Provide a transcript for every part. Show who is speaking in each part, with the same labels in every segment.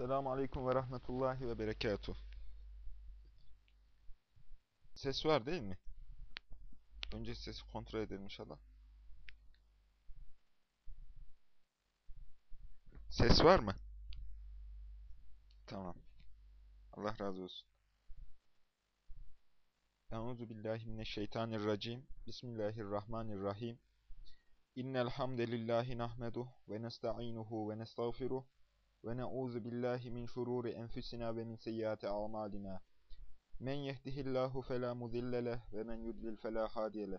Speaker 1: Selamun Aleyküm ve Rahmetullahi ve Berekatuh. Ses var değil mi? Önce sesi kontrol edelim inşallah. Ses var mı? Tamam. Allah razı olsun. Euzu billahi mineşşeytanirracim. Bismillahirrahmanirrahim. İnnel hamdelellahi nahmeduhu ve nestainuhu ve nestağfiruh ve na'uzu billahi min şururi enfusina ve min seyyiati a'malina. Men yehdihillahu fela mudille ve men yudlil fela hadiye.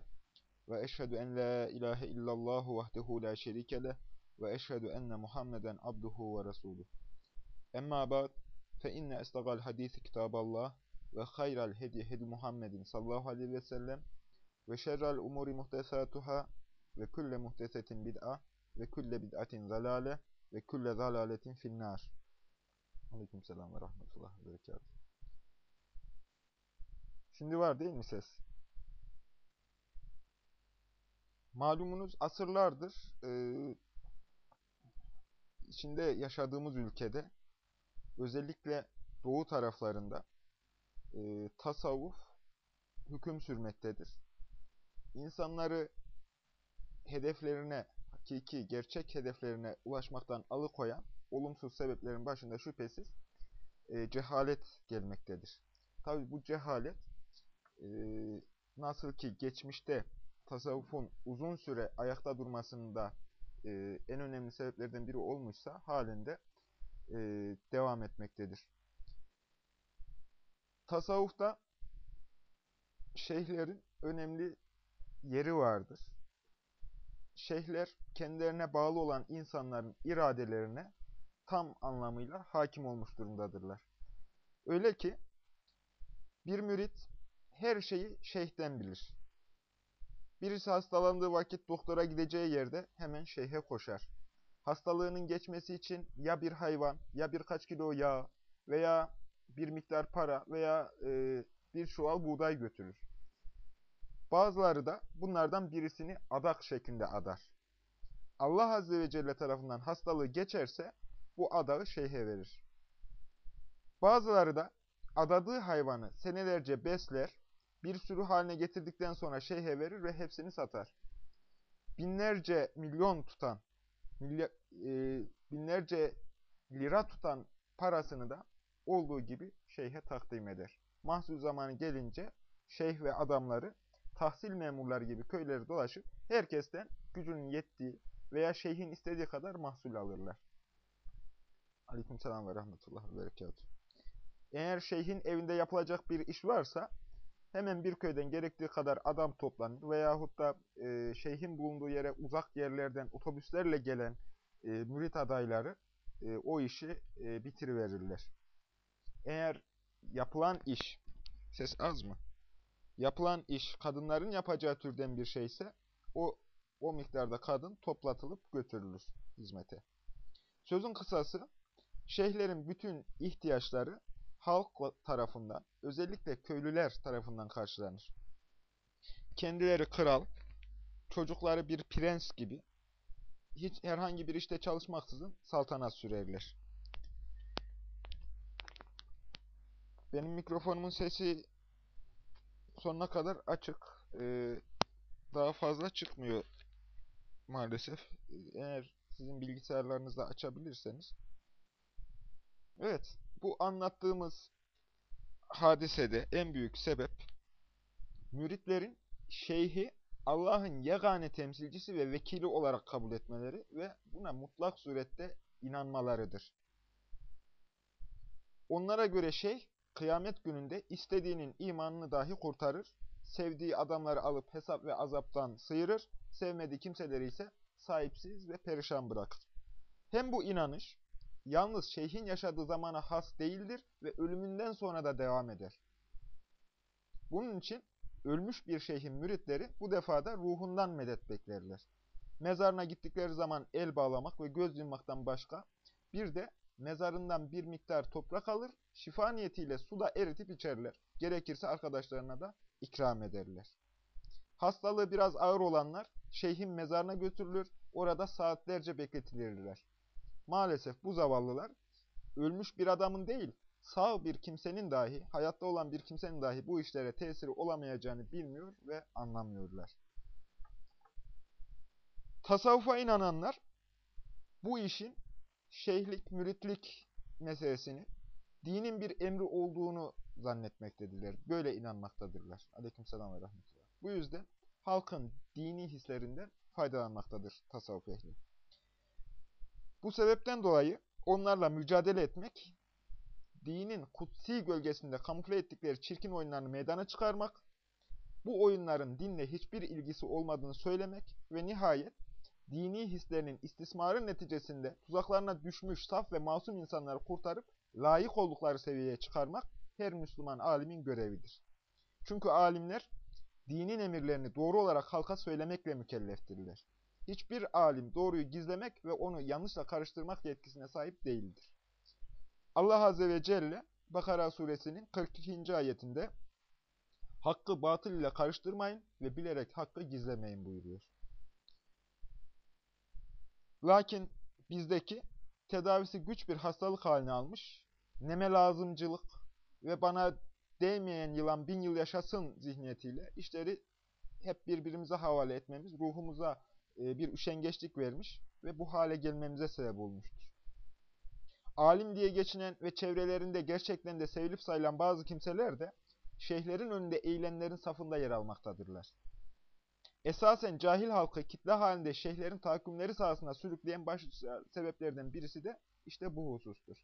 Speaker 1: Ve eşhedü en la ilahe illallah vahdehu la şerike leh ve eşhedü enne Muhammeden abduhu ve resuluh. Emma ba'd fe inne estagal hadisi kitaballah ve hayral hedi hedi Muhammedin sallallahu aleyhi ve sellem ve şerrel umuri muhtesatuhâ ve külle muhtesetin bid'a ve külle bid'atin zalale ve külle zalaletin finnâr. Aleyküm selam ve rahmetullah ve berekatuhu. Şimdi var değil mi ses? Malumunuz asırlardır e, içinde yaşadığımız ülkede özellikle doğu taraflarında e, tasavvuf hüküm sürmektedir. İnsanları hedeflerine, hakiki, gerçek hedeflerine ulaşmaktan alıkoyan olumsuz sebeplerin başında şüphesiz e, cehalet gelmektedir. Tabi bu cehalet e, nasıl ki geçmişte tasavvufun uzun süre ayakta durmasında e, en önemli sebeplerden biri olmuşsa halinde e, devam etmektedir. Tasavvufta şeyhlerin önemli yeri vardır. Şeyhler kendilerine bağlı olan insanların iradelerine tam anlamıyla hakim olmuş durumdadırlar. Öyle ki bir mürit her şeyi şeyhten bilir. Birisi hastalandığı vakit doktora gideceği yerde hemen şeyhe koşar. Hastalığının geçmesi için ya bir hayvan, ya birkaç kilo yağ veya bir miktar para veya e, bir çuval buğday götürür. Bazıları da bunlardan birisini adak şeklinde adar. Allah Azze ve Celle tarafından hastalığı geçerse bu adağı şeyhe verir. Bazıları da adadığı hayvanı senelerce besler, bir sürü haline getirdikten sonra şeyhe verir ve hepsini satar. Binlerce milyon tutan, milya, e, binlerce lira tutan parasını da olduğu gibi şeyhe takdim eder. Mahsul zamanı gelince şeyh ve adamları tahsil memurları gibi köyleri dolaşıp herkesten gücünün yettiği veya şeyhin istediği kadar mahsul alırlar. Aleykümselam ve rahmetullah ve berekatuhu. Eğer şeyhin evinde yapılacak bir iş varsa hemen bir köyden gerektiği kadar adam toplanır veyahut da e, şeyhin bulunduğu yere uzak yerlerden otobüslerle gelen e, mürit adayları e, o işi e, bitiriverirler. Eğer yapılan iş, ses az mı? Yapılan iş kadınların yapacağı türden bir şeyse o o miktarda kadın toplatılıp götürülür hizmete. Sözün kısası şeyhlerin bütün ihtiyaçları halk tarafından, özellikle köylüler tarafından karşılanır. Kendileri kral, çocukları bir prens gibi hiç herhangi bir işte çalışmaksızın saltanat sürerler. Benim mikrofonumun sesi sonuna kadar açık. Ee, daha fazla çıkmıyor maalesef. Eğer sizin bilgisayarlarınızda açabilirseniz. Evet, bu anlattığımız hadisede en büyük sebep müritlerin şeyhi Allah'ın yegane temsilcisi ve vekili olarak kabul etmeleri ve buna mutlak surette inanmalarıdır. Onlara göre şeyh kıyamet gününde istediğinin imanını dahi kurtarır, sevdiği adamları alıp hesap ve azaptan sıyırır, sevmediği kimseleri ise sahipsiz ve perişan bırakır. Hem bu inanış, yalnız şeyhin yaşadığı zamana has değildir ve ölümünden sonra da devam eder. Bunun için ölmüş bir şeyhin müritleri bu defada ruhundan medet beklerler. Mezarına gittikleri zaman el bağlamak ve göz yummaktan başka bir de mezarından bir miktar toprak alır, şifa niyetiyle suda eritip içerler. Gerekirse arkadaşlarına da ikram ederler. Hastalığı biraz ağır olanlar şeyhin mezarına götürülür, orada saatlerce bekletilirler. Maalesef bu zavallılar ölmüş bir adamın değil, sağ bir kimsenin dahi, hayatta olan bir kimsenin dahi bu işlere tesiri olamayacağını bilmiyor ve anlamıyorlar. Tasavvufa inananlar bu işin şeyhlik, müritlik meselesini dinin bir emri olduğunu zannetmektedirler. Böyle inanmaktadırlar. Aleykümselam ve rahmetullah. Bu yüzden halkın dini hislerinden faydalanmaktadır tasavvuf ehli. Bu sebepten dolayı onlarla mücadele etmek, dinin kutsi gölgesinde kamufle ettikleri çirkin oyunlarını meydana çıkarmak, bu oyunların dinle hiçbir ilgisi olmadığını söylemek ve nihayet dini hislerinin istismarı neticesinde tuzaklarına düşmüş saf ve masum insanları kurtarıp layık oldukları seviyeye çıkarmak her Müslüman alimin görevidir. Çünkü alimler dinin emirlerini doğru olarak halka söylemekle mükelleftirler. Hiçbir alim doğruyu gizlemek ve onu yanlışla karıştırmak yetkisine sahip değildir. Allah Azze ve Celle Bakara suresinin 42. ayetinde Hakkı batıl ile karıştırmayın ve bilerek hakkı gizlemeyin buyuruyor. Lakin bizdeki tedavisi güç bir hastalık haline almış, neme lazımcılık ve bana değmeyen yılan bin yıl yaşasın zihniyetiyle işleri hep birbirimize havale etmemiz, ruhumuza e, bir üşengeçlik vermiş ve bu hale gelmemize sebep olmuştur. Alim diye geçinen ve çevrelerinde gerçekten de sevilip sayılan bazı kimseler de şeyhlerin önünde eğilenlerin safında yer almaktadırlar. Esasen cahil halkı kitle halinde şeyhlerin tahakkümleri sahasına sürükleyen baş sebeplerden birisi de işte bu husustur.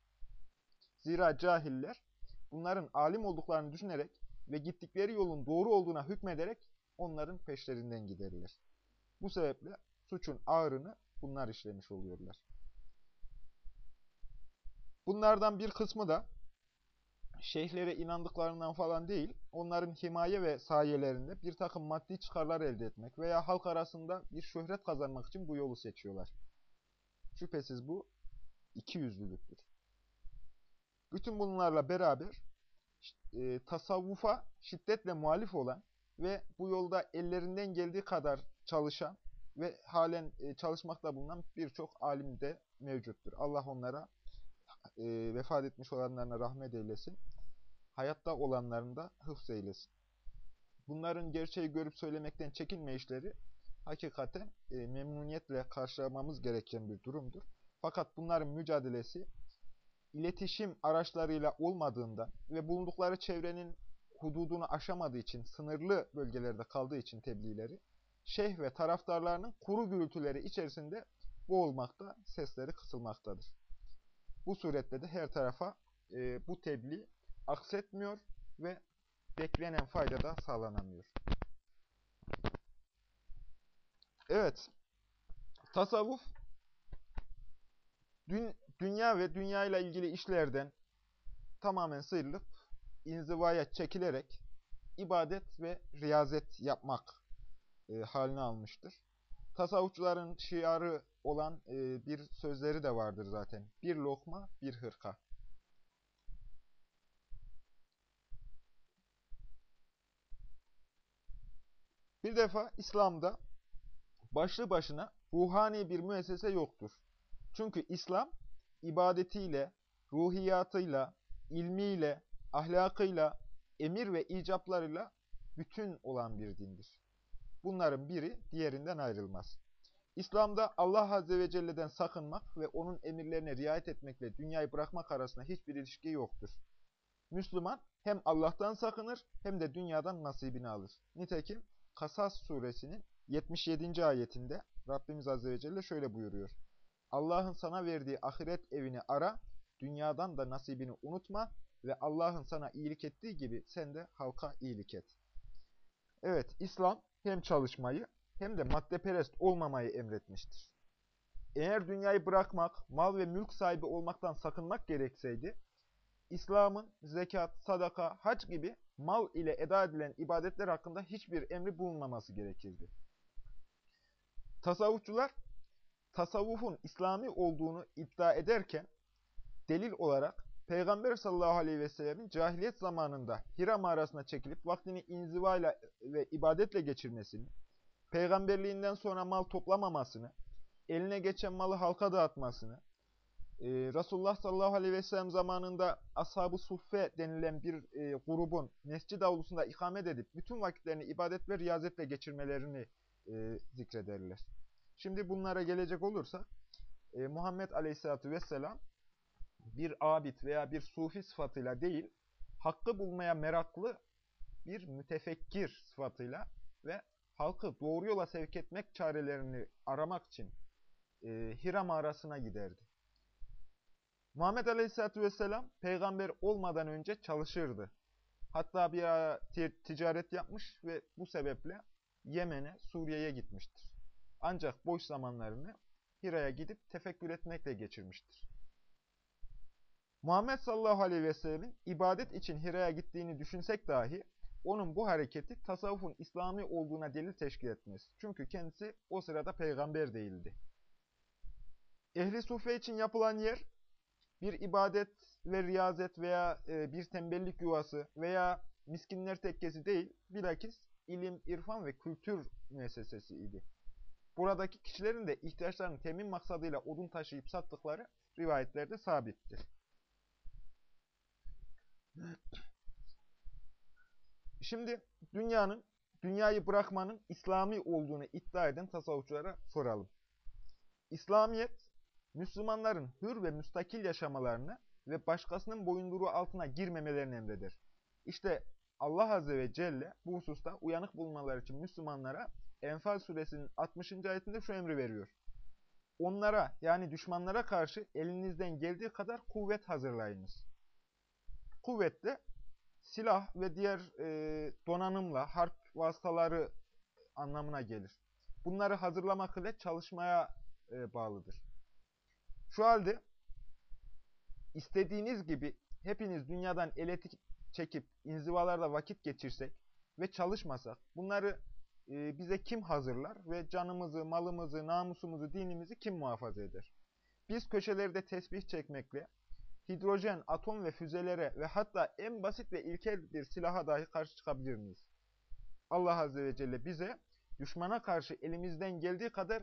Speaker 1: Zira cahiller bunların alim olduklarını düşünerek ve gittikleri yolun doğru olduğuna hükmederek onların peşlerinden giderler. Bu sebeple suçun ağırını bunlar işlemiş oluyorlar. Bunlardan bir kısmı da şeyhlere inandıklarından falan değil, onların himaye ve sayelerinde bir takım maddi çıkarlar elde etmek veya halk arasında bir şöhret kazanmak için bu yolu seçiyorlar. Şüphesiz bu iki yüzlülüktür. Bütün bunlarla beraber e, tasavvufa şiddetle muhalif olan ve bu yolda ellerinden geldiği kadar çalışan ve halen e, çalışmakta bulunan birçok alim de mevcuttur. Allah onlara e, vefat etmiş olanlarına rahmet eylesin. Hayatta olanların da hıfz eylesin. Bunların gerçeği görüp söylemekten çekinmeyişleri hakikaten e, memnuniyetle karşılamamız gereken bir durumdur. Fakat bunların mücadelesi iletişim araçlarıyla olmadığında ve bulundukları çevrenin hududunu aşamadığı için, sınırlı bölgelerde kaldığı için tebliğleri, şeyh ve taraftarlarının kuru gürültüleri içerisinde boğulmakta, sesleri kısılmaktadır. Bu surette de her tarafa e, bu tebliğ aksetmiyor ve beklenen fayda da sağlanamıyor. Evet, tasavvuf, dün, dünya ve dünya ile ilgili işlerden tamamen sıyrılıp, inzivaya çekilerek ibadet ve riyazet yapmak e, haline almıştır. Tasavvufçuların şiarı olan e, bir sözleri de vardır zaten. Bir lokma, bir hırka. Bir defa İslam'da başlı başına ruhani bir müessese yoktur. Çünkü İslam ibadetiyle, ruhiyatıyla, ilmiyle, ahlakıyla, emir ve icaplarıyla bütün olan bir dindir. Bunların biri diğerinden ayrılmaz. İslam'da Allah Azze ve Celle'den sakınmak ve onun emirlerine riayet etmekle dünyayı bırakmak arasında hiçbir ilişki yoktur. Müslüman hem Allah'tan sakınır hem de dünyadan nasibini alır. Nitekim Kasas suresinin 77. ayetinde Rabbimiz Azze ve Celle şöyle buyuruyor. Allah'ın sana verdiği ahiret evini ara, dünyadan da nasibini unutma ve Allah'ın sana iyilik ettiği gibi sen de halka iyilik et. Evet, İslam hem çalışmayı hem de maddeperest olmamayı emretmiştir. Eğer dünyayı bırakmak, mal ve mülk sahibi olmaktan sakınmak gerekseydi, İslam'ın zekat, sadaka, hac gibi mal ile eda edilen ibadetler hakkında hiçbir emri bulunmaması gerekirdi. Tasavvufçular, tasavvufun İslami olduğunu iddia ederken, delil olarak Peygamber sallallahu aleyhi ve sellemin cahiliyet zamanında Hira mağarasına çekilip vaktini inzivayla ve ibadetle geçirmesini, peygamberliğinden sonra mal toplamamasını, eline geçen malı halka dağıtmasını, e, Resulullah sallallahu aleyhi ve sellem zamanında Ashab-ı Suffe denilen bir e, grubun mescid avlusunda ikamet edip bütün vakitlerini ibadet ve riyazetle geçirmelerini e, zikrederler. Şimdi bunlara gelecek olursak e, Muhammed aleyhissalatü vesselam bir abid veya bir sufi sıfatıyla değil, hakkı bulmaya meraklı bir mütefekkir sıfatıyla ve halkı doğru yola sevk etmek çarelerini aramak için e, Hira mağarasına giderdi. Muhammed Aleyhisselatü Vesselam peygamber olmadan önce çalışırdı. Hatta bir ara ticaret yapmış ve bu sebeple Yemen'e, Suriye'ye gitmiştir. Ancak boş zamanlarını Hira'ya gidip tefekkür etmekle geçirmiştir. Muhammed sallallahu aleyhi ve sellemin ibadet için Hira'ya gittiğini düşünsek dahi onun bu hareketi tasavvufun İslami olduğuna delil teşkil etmez. Çünkü kendisi o sırada peygamber değildi. Ehli sufe için yapılan yer bir ibadet ve riyazet veya e, bir tembellik yuvası veya miskinler tekkesi değil, bilakis ilim, irfan ve kültür müessesesiydi. Buradaki kişilerin de ihtiyaçlarını temin maksadıyla odun taşıyıp sattıkları rivayetlerde sabittir. Şimdi dünyanın, dünyayı bırakmanın İslami olduğunu iddia eden tasavvufçulara soralım. İslamiyet, Müslümanların hür ve müstakil yaşamalarını ve başkasının boyunduruğu altına girmemelerini emreder. İşte Allah Azze ve Celle bu hususta uyanık bulmaları için Müslümanlara Enfal suresinin 60. ayetinde şu emri veriyor. Onlara yani düşmanlara karşı elinizden geldiği kadar kuvvet hazırlayınız. Kuvvet de silah ve diğer e, donanımla harp vasıtaları anlamına gelir. Bunları hazırlamak ile çalışmaya e, bağlıdır. Şu halde istediğiniz gibi hepiniz dünyadan ele çekip inzivalarda vakit geçirsek ve çalışmasak bunları e, bize kim hazırlar ve canımızı, malımızı, namusumuzu, dinimizi kim muhafaza eder? Biz köşelerde tesbih çekmekle hidrojen, atom ve füzelere ve hatta en basit ve ilkel bir silaha dahi karşı çıkabilir miyiz? Allah Azze ve Celle bize düşmana karşı elimizden geldiği kadar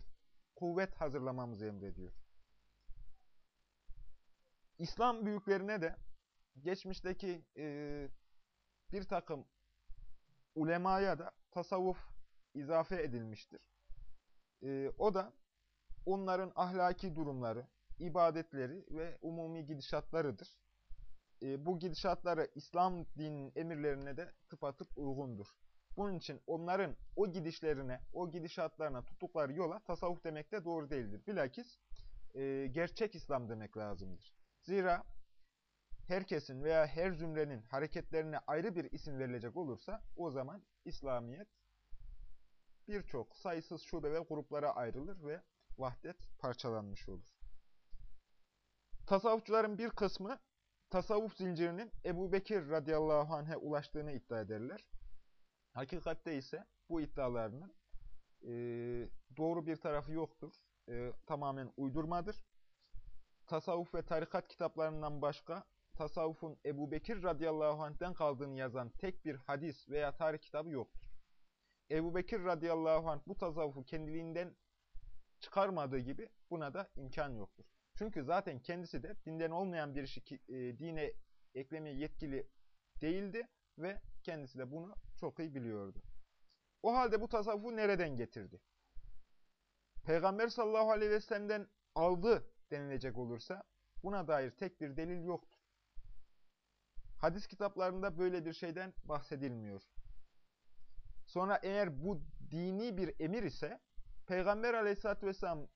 Speaker 1: kuvvet hazırlamamızı emrediyor. İslam büyüklerine de geçmişteki e, bir takım ulemaya da tasavvuf izafe edilmiştir. E, o da onların ahlaki durumları, ibadetleri ve umumi gidişatlarıdır. E, bu gidişatları İslam dininin emirlerine de tıpatıp uygundur. Bunun için onların o gidişlerine, o gidişatlarına tuttukları yola tasavvuf demek de doğru değildir. Bilakis e, gerçek İslam demek lazımdır. Zira herkesin veya her zümrenin hareketlerine ayrı bir isim verilecek olursa o zaman İslamiyet birçok sayısız şube ve gruplara ayrılır ve vahdet parçalanmış olur. Tasavvufçuların bir kısmı tasavvuf zincirinin Ebu Bekir radıyallahu anh'e ulaştığını iddia ederler. Hakikatte ise bu iddialarının e, doğru bir tarafı yoktur. E, tamamen uydurmadır tasavvuf ve tarikat kitaplarından başka tasavvufun Ebu Bekir radıyallahu anh'den kaldığını yazan tek bir hadis veya tarih kitabı yoktur. Ebu Bekir radıyallahu anh bu tasavvufu kendiliğinden çıkarmadığı gibi buna da imkan yoktur. Çünkü zaten kendisi de dinden olmayan bir işi e, dine eklemeye yetkili değildi ve kendisi de bunu çok iyi biliyordu. O halde bu tasavvufu nereden getirdi? Peygamber sallallahu aleyhi ve sellem'den aldı denilecek olursa buna dair tek bir delil yoktur. Hadis kitaplarında böyle bir şeyden bahsedilmiyor. Sonra eğer bu dini bir emir ise Peygamber aleyhissalatü vesselam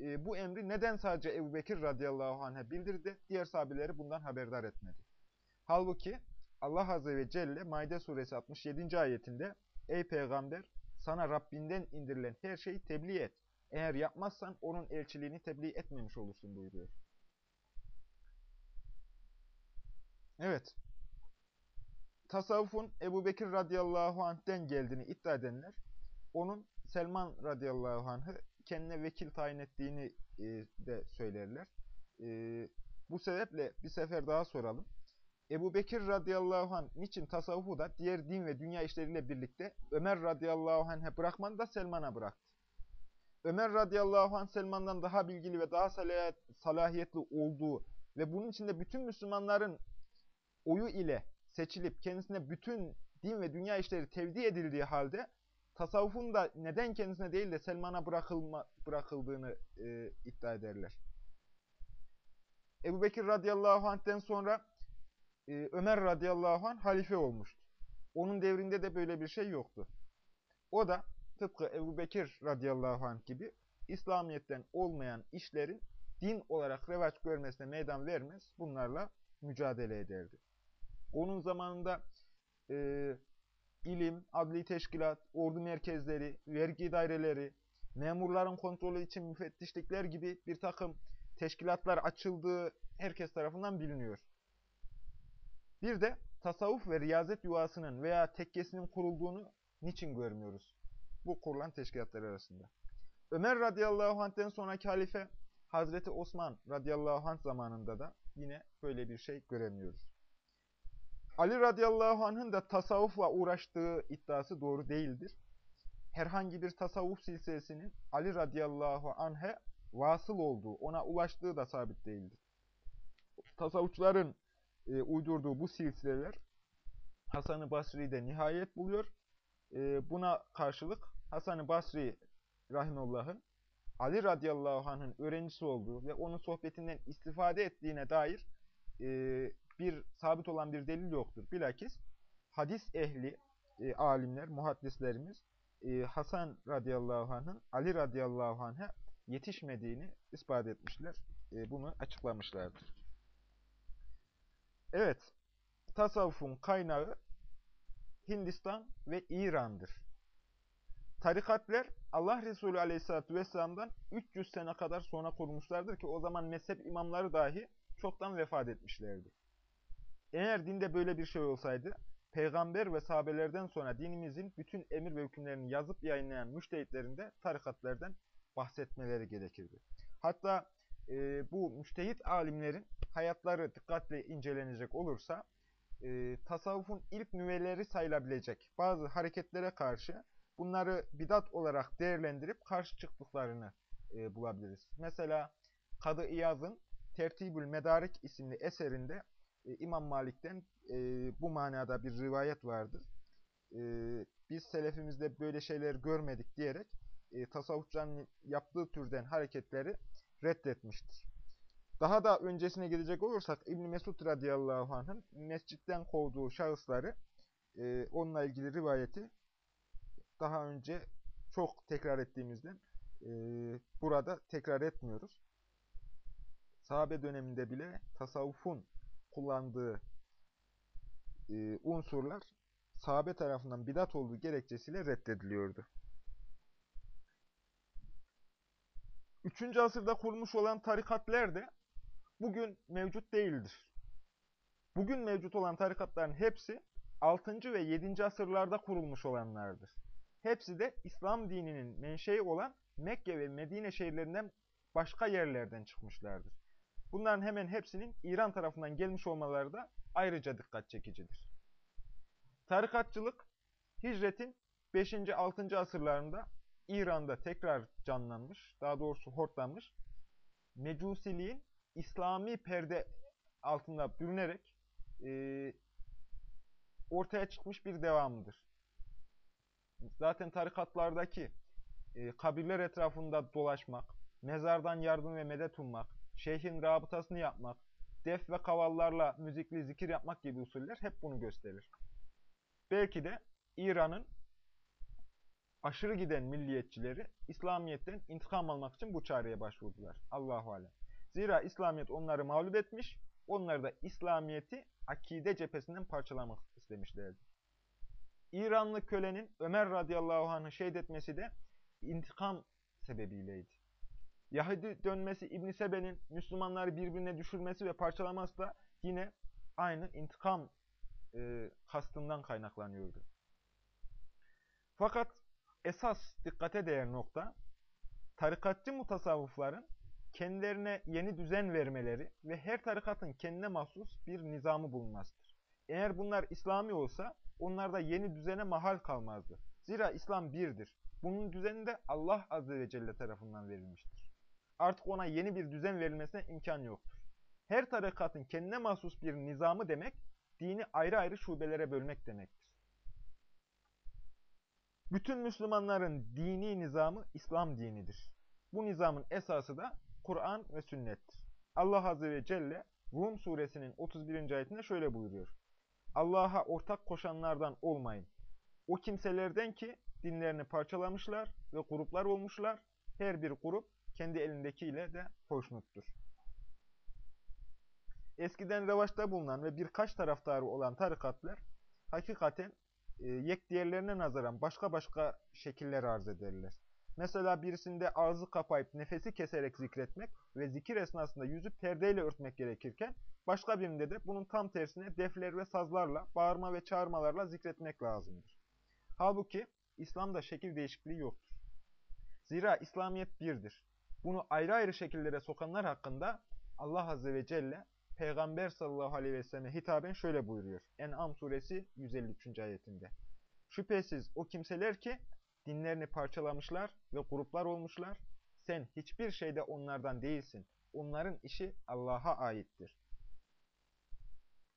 Speaker 1: e, bu emri neden sadece Ebu Bekir radıyallahu anh'a bildirdi, diğer sahabeleri bundan haberdar etmedi. Halbuki Allah azze ve celle Maide suresi 67. ayetinde Ey peygamber sana Rabbinden indirilen her şeyi tebliğ et. Eğer yapmazsan onun elçiliğini tebliğ etmemiş olursun buyuruyor. Evet. Tasavvufun Ebu Bekir radıyallahu anh'den geldiğini iddia edenler, onun Selman radıyallahu anh'ı kendine vekil tayin ettiğini e, de söylerler. E, bu sebeple bir sefer daha soralım. Ebu Bekir radıyallahu anh niçin tasavvufu da diğer din ve dünya işleriyle birlikte Ömer radıyallahu anh'e bırakmadı da Selman'a bıraktı? Ömer radıyallahu anh Selman'dan daha bilgili ve daha salahiyetli olduğu ve bunun içinde bütün Müslümanların oyu ile seçilip kendisine bütün din ve dünya işleri tevdi edildiği halde tasavvufun da neden kendisine değil de Selman'a bırakılma, bırakıldığını e, iddia ederler. Ebu Bekir radıyallahu anh'ten sonra e, Ömer radıyallahu anh halife olmuştu. Onun devrinde de böyle bir şey yoktu. O da tıpkı Ebu Bekir radıyallahu anh gibi İslamiyet'ten olmayan işlerin din olarak revaç görmesine meydan vermez, bunlarla mücadele ederdi. Onun zamanında e, ilim, adli teşkilat, ordu merkezleri, vergi daireleri, memurların kontrolü için müfettişlikler gibi bir takım teşkilatlar açıldığı herkes tarafından biliniyor. Bir de tasavvuf ve riyazet yuvasının veya tekkesinin kurulduğunu niçin görmüyoruz? Bu kurulan teşkilatlar arasında. Ömer radıyallahu anh'ten sonraki halife Hazreti Osman radıyallahu anh zamanında da yine böyle bir şey göremiyoruz. Ali radıyallahu anh'ın da tasavvufla uğraştığı iddiası doğru değildir. Herhangi bir tasavvuf silsilesinin Ali radıyallahu anh'e vasıl olduğu, ona ulaştığı da sabit değildir. Tasavvufçuların e, uydurduğu bu silsileler Hasan-ı Basri'de nihayet buluyor. E, buna karşılık Hasan-ı Basri rahimullah'ın Ali radıyallahu anh'ın öğrencisi olduğu ve onun sohbetinden istifade ettiğine dair e, bir sabit olan bir delil yoktur. Bilakis hadis ehli e, alimler, muhaddislerimiz e, Hasan radıyallahu anh'ın Ali radıyallahu anh'a yetişmediğini ispat etmişler. E, bunu açıklamışlardır. Evet, tasavvufun kaynağı Hindistan ve İran'dır. Tarikatler Allah Resulü Aleyhisselatü Vesselam'dan 300 sene kadar sonra kurmuşlardır ki o zaman mezhep imamları dahi çoktan vefat etmişlerdi. Eğer dinde böyle bir şey olsaydı, peygamber ve sahabelerden sonra dinimizin bütün emir ve hükümlerini yazıp yayınlayan müştehitlerin de tarikatlerden bahsetmeleri gerekirdi. Hatta e, bu müştehit alimlerin hayatları dikkatle incelenecek olursa, e, tasavvufun ilk nüveleri sayılabilecek bazı hareketlere karşı bunları bidat olarak değerlendirip karşı çıktıklarını e, bulabiliriz. Mesela Kadı İyaz'ın Tertibül Medarik isimli eserinde e, İmam Malik'ten e, bu manada bir rivayet vardır. E, biz selefimizde böyle şeyler görmedik diyerek e, tasavvufçanın yaptığı türden hareketleri reddetmiştir. Daha da öncesine gidecek olursak İbn Mesud radıyallahu anh'ın mescitten kovduğu şahısları e, onunla ilgili rivayeti daha önce çok tekrar ettiğimizden e, burada tekrar etmiyoruz. Sahabe döneminde bile tasavvufun kullandığı e, unsurlar sahabe tarafından bidat olduğu gerekçesiyle reddediliyordu. Üçüncü asırda kurmuş olan tarikatler de bugün mevcut değildir. Bugün mevcut olan tarikatların hepsi 6. ve 7. asırlarda kurulmuş olanlardır. Hepsi de İslam dininin menşei olan Mekke ve Medine şehirlerinden başka yerlerden çıkmışlardır. Bunların hemen hepsinin İran tarafından gelmiş olmaları da ayrıca dikkat çekicidir. Tarikatçılık, hicretin 5. 6. asırlarında İran'da tekrar canlanmış, daha doğrusu hortlanmış. Mecusiliğin İslami perde altında bürünerek e, ortaya çıkmış bir devamıdır. Zaten tarikatlardaki e, kabirler etrafında dolaşmak, mezardan yardım ve medet ummak, şeyhin rabıtasını yapmak, def ve kavallarla müzikli zikir yapmak gibi usuller hep bunu gösterir. Belki de İran'ın aşırı giden milliyetçileri İslamiyet'ten intikam almak için bu çareye başvurdular. Allahu alem. Zira İslamiyet onları mağlup etmiş, onları da İslamiyet'i akide cephesinden parçalamak istemişlerdi. İranlı kölenin Ömer radıyallahu anh'ı şehit etmesi de intikam sebebiyleydi. Yahudi dönmesi İbn Sebe'nin Müslümanları birbirine düşürmesi ve parçalaması da yine aynı intikam e, kastından kaynaklanıyordu. Fakat esas dikkate değer nokta, tarikatçı mutasavvıfların kendilerine yeni düzen vermeleri ve her tarikatın kendine mahsus bir nizamı bulunmasıdır. Eğer bunlar İslami olsa, onlarda yeni düzene mahal kalmazdı. Zira İslam birdir. Bunun düzeni de Allah Azze ve Celle tarafından verilmiştir. Artık ona yeni bir düzen verilmesine imkan yoktur. Her tarikatın kendine mahsus bir nizamı demek, dini ayrı ayrı şubelere bölmek demektir. Bütün Müslümanların dini nizamı İslam dinidir. Bu nizamın esası da Kur'an ve sünnettir. Allah Azze ve Celle Rum suresinin 31. ayetinde şöyle buyuruyor. Allah'a ortak koşanlardan olmayın. O kimselerden ki dinlerini parçalamışlar ve gruplar olmuşlar. Her bir grup kendi elindekiyle de hoşnuttur. Eskiden revaçta bulunan ve birkaç taraftarı olan tarikatlar hakikaten e, yek diğerlerine nazaran başka başka şekiller arz ederler. Mesela birisinde ağzı kapayıp nefesi keserek zikretmek ve zikir esnasında yüzü perdeyle örtmek gerekirken, başka birinde de bunun tam tersine defler ve sazlarla, bağırma ve çağırmalarla zikretmek lazımdır. Halbuki İslam'da şekil değişikliği yoktur. Zira İslamiyet birdir. Bunu ayrı ayrı şekillere sokanlar hakkında Allah Azze ve Celle Peygamber sallallahu aleyhi ve selleme hitaben şöyle buyuruyor. En'am suresi 153. ayetinde. Şüphesiz o kimseler ki dinlerini parçalamışlar ve gruplar olmuşlar. Sen hiçbir şeyde onlardan değilsin. Onların işi Allah'a aittir.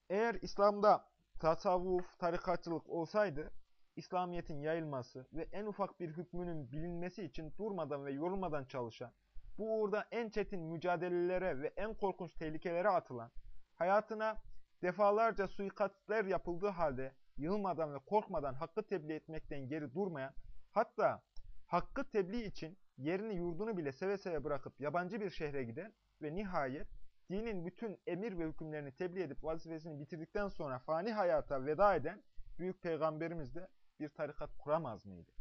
Speaker 1: Eğer İslam'da tasavvuf, tarikatçılık olsaydı, İslamiyet'in yayılması ve en ufak bir hükmünün bilinmesi için durmadan ve yorulmadan çalışan, bu uğurda en çetin mücadelelere ve en korkunç tehlikelere atılan, hayatına defalarca suikastler yapıldığı halde yılmadan ve korkmadan hakkı tebliğ etmekten geri durmayan, hatta hakkı tebliğ için yerini yurdunu bile seve seve bırakıp yabancı bir şehre giden ve nihayet dinin bütün emir ve hükümlerini tebliğ edip vazifesini bitirdikten sonra fani hayata veda eden büyük peygamberimiz de bir tarikat kuramaz mıydı?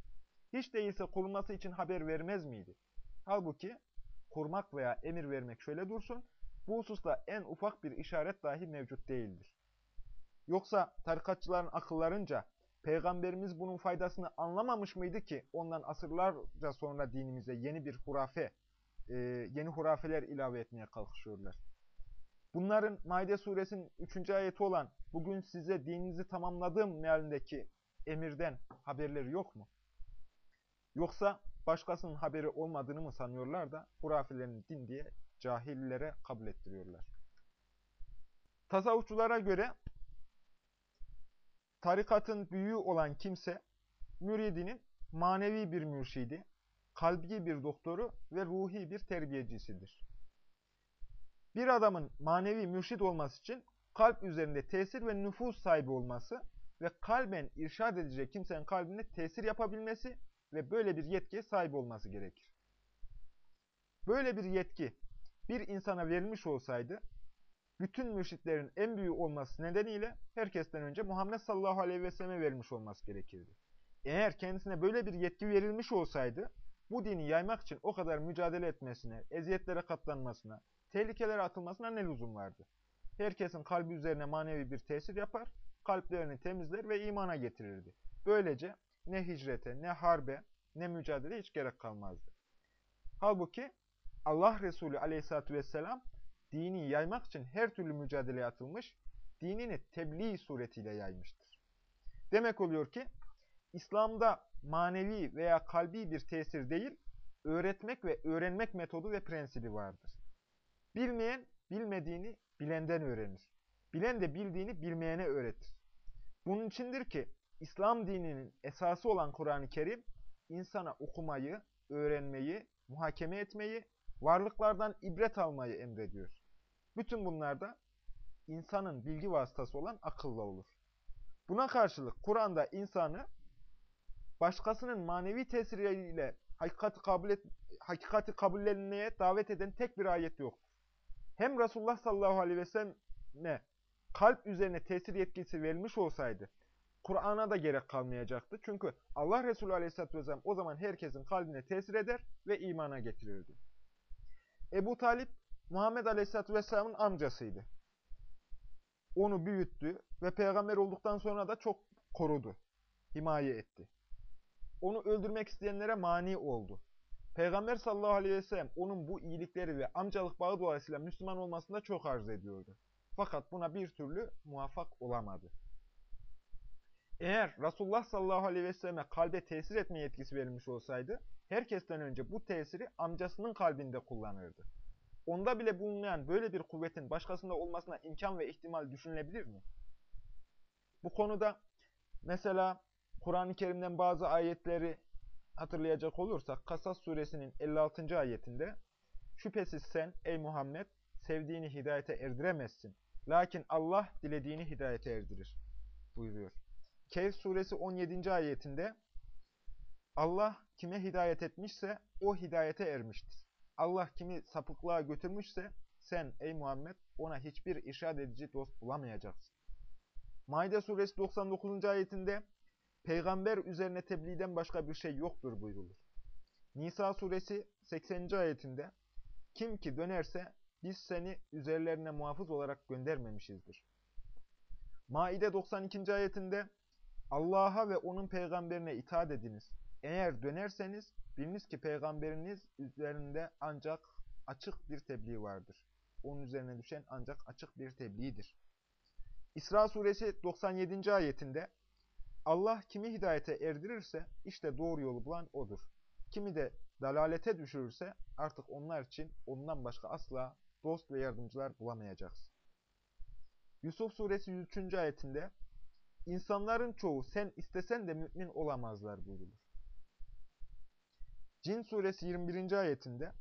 Speaker 1: Hiç değilse kurulması için haber vermez miydi? Halbuki kurmak veya emir vermek şöyle dursun, bu hususta en ufak bir işaret dahi mevcut değildir. Yoksa tarikatçıların akıllarınca Peygamberimiz bunun faydasını anlamamış mıydı ki ondan asırlarca sonra dinimize yeni bir hurafe, e, yeni hurafeler ilave etmeye kalkışıyorlar. Bunların Maide suresinin 3. ayeti olan bugün size dininizi tamamladığım mealindeki emirden haberleri yok mu? Yoksa başkasının haberi olmadığını mı sanıyorlar da hurafelerini din diye cahillere kabul ettiriyorlar. Tasavvufçulara göre tarikatın büyüğü olan kimse müridinin manevi bir mürşidi, kalbi bir doktoru ve ruhi bir terbiyecisidir. Bir adamın manevi mürşid olması için kalp üzerinde tesir ve nüfuz sahibi olması ve kalben irşad edecek kimsenin kalbine tesir yapabilmesi ve böyle bir yetkiye sahip olması gerekir. Böyle bir yetki bir insana verilmiş olsaydı, bütün mürşitlerin en büyüğü olması nedeniyle herkesten önce Muhammed sallallahu aleyhi ve selleme verilmiş olması gerekirdi. Eğer kendisine böyle bir yetki verilmiş olsaydı, bu dini yaymak için o kadar mücadele etmesine, eziyetlere katlanmasına, tehlikelere atılmasına ne lüzum vardı? Herkesin kalbi üzerine manevi bir tesir yapar, kalplerini temizler ve imana getirirdi. Böylece ne hicrete, ne harbe, ne mücadele hiç gerek kalmazdı. Halbuki Allah Resulü aleyhissalatü vesselam dini yaymak için her türlü mücadeleye atılmış, dinini tebliğ suretiyle yaymıştır. Demek oluyor ki, İslam'da manevi veya kalbi bir tesir değil, öğretmek ve öğrenmek metodu ve prensibi vardır. Bilmeyen, bilmediğini bilenden öğrenir. Bilen de bildiğini bilmeyene öğretir. Bunun içindir ki, İslam dininin esası olan Kur'an-ı Kerim, insana okumayı, öğrenmeyi, muhakeme etmeyi, varlıklardan ibret almayı emrediyor. Bütün bunlar da insanın bilgi vasıtası olan akılla olur. Buna karşılık Kur'an'da insanı başkasının manevi tesiriyle hakikati kabul, et, hakikati kabullenmeye davet eden tek bir ayet yoktur. Hem Resulullah sallallahu aleyhi ve selleme kalp üzerine tesir yetkisi verilmiş olsaydı, Kur'an'a da gerek kalmayacaktı. Çünkü Allah Resulü aleyhisselatü vesselam o zaman herkesin kalbine tesir eder ve imana getirirdi. Ebu Talip, Muhammed aleyhisselatü vesselamın amcasıydı. Onu büyüttü ve peygamber olduktan sonra da çok korudu, himaye etti. Onu öldürmek isteyenlere mani oldu. Peygamber sallallahu aleyhi ve sellem onun bu iyilikleri ve amcalık bağı dolayısıyla Müslüman olmasında çok arz ediyordu. Fakat buna bir türlü muvaffak olamadı. Eğer Resulullah sallallahu aleyhi ve selleme kalbe tesir etme yetkisi verilmiş olsaydı, herkesten önce bu tesiri amcasının kalbinde kullanırdı. Onda bile bulunmayan böyle bir kuvvetin başkasında olmasına imkan ve ihtimal düşünülebilir mi? Bu konuda mesela Kur'an-ı Kerim'den bazı ayetleri hatırlayacak olursak Kasas suresinin 56. ayetinde Şüphesiz sen ey Muhammed sevdiğini hidayete erdiremezsin. Lakin Allah dilediğini hidayete erdirir buyuruyor. Kehf suresi 17. ayetinde Allah kime hidayet etmişse o hidayete ermiştir. Allah kimi sapıklığa götürmüşse sen ey Muhammed ona hiçbir irşad edici dost bulamayacaksın. Maide suresi 99. ayetinde peygamber üzerine tebliğden başka bir şey yoktur buyrulur. Nisa suresi 80. ayetinde kim ki dönerse biz seni üzerlerine muhafız olarak göndermemişizdir. Maide 92. ayetinde Allah'a ve onun peygamberine itaat ediniz. Eğer dönerseniz biliniz ki peygamberiniz üzerinde ancak açık bir tebliğ vardır. Onun üzerine düşen ancak açık bir tebliğdir. İsra suresi 97. ayetinde Allah kimi hidayete erdirirse işte doğru yolu bulan odur. Kimi de dalalete düşürürse artık onlar için ondan başka asla dost ve yardımcılar bulamayacaksın. Yusuf suresi 103. ayetinde insanların çoğu sen istesen de mümin olamazlar buyrulur. Cin suresi 21. ayetinde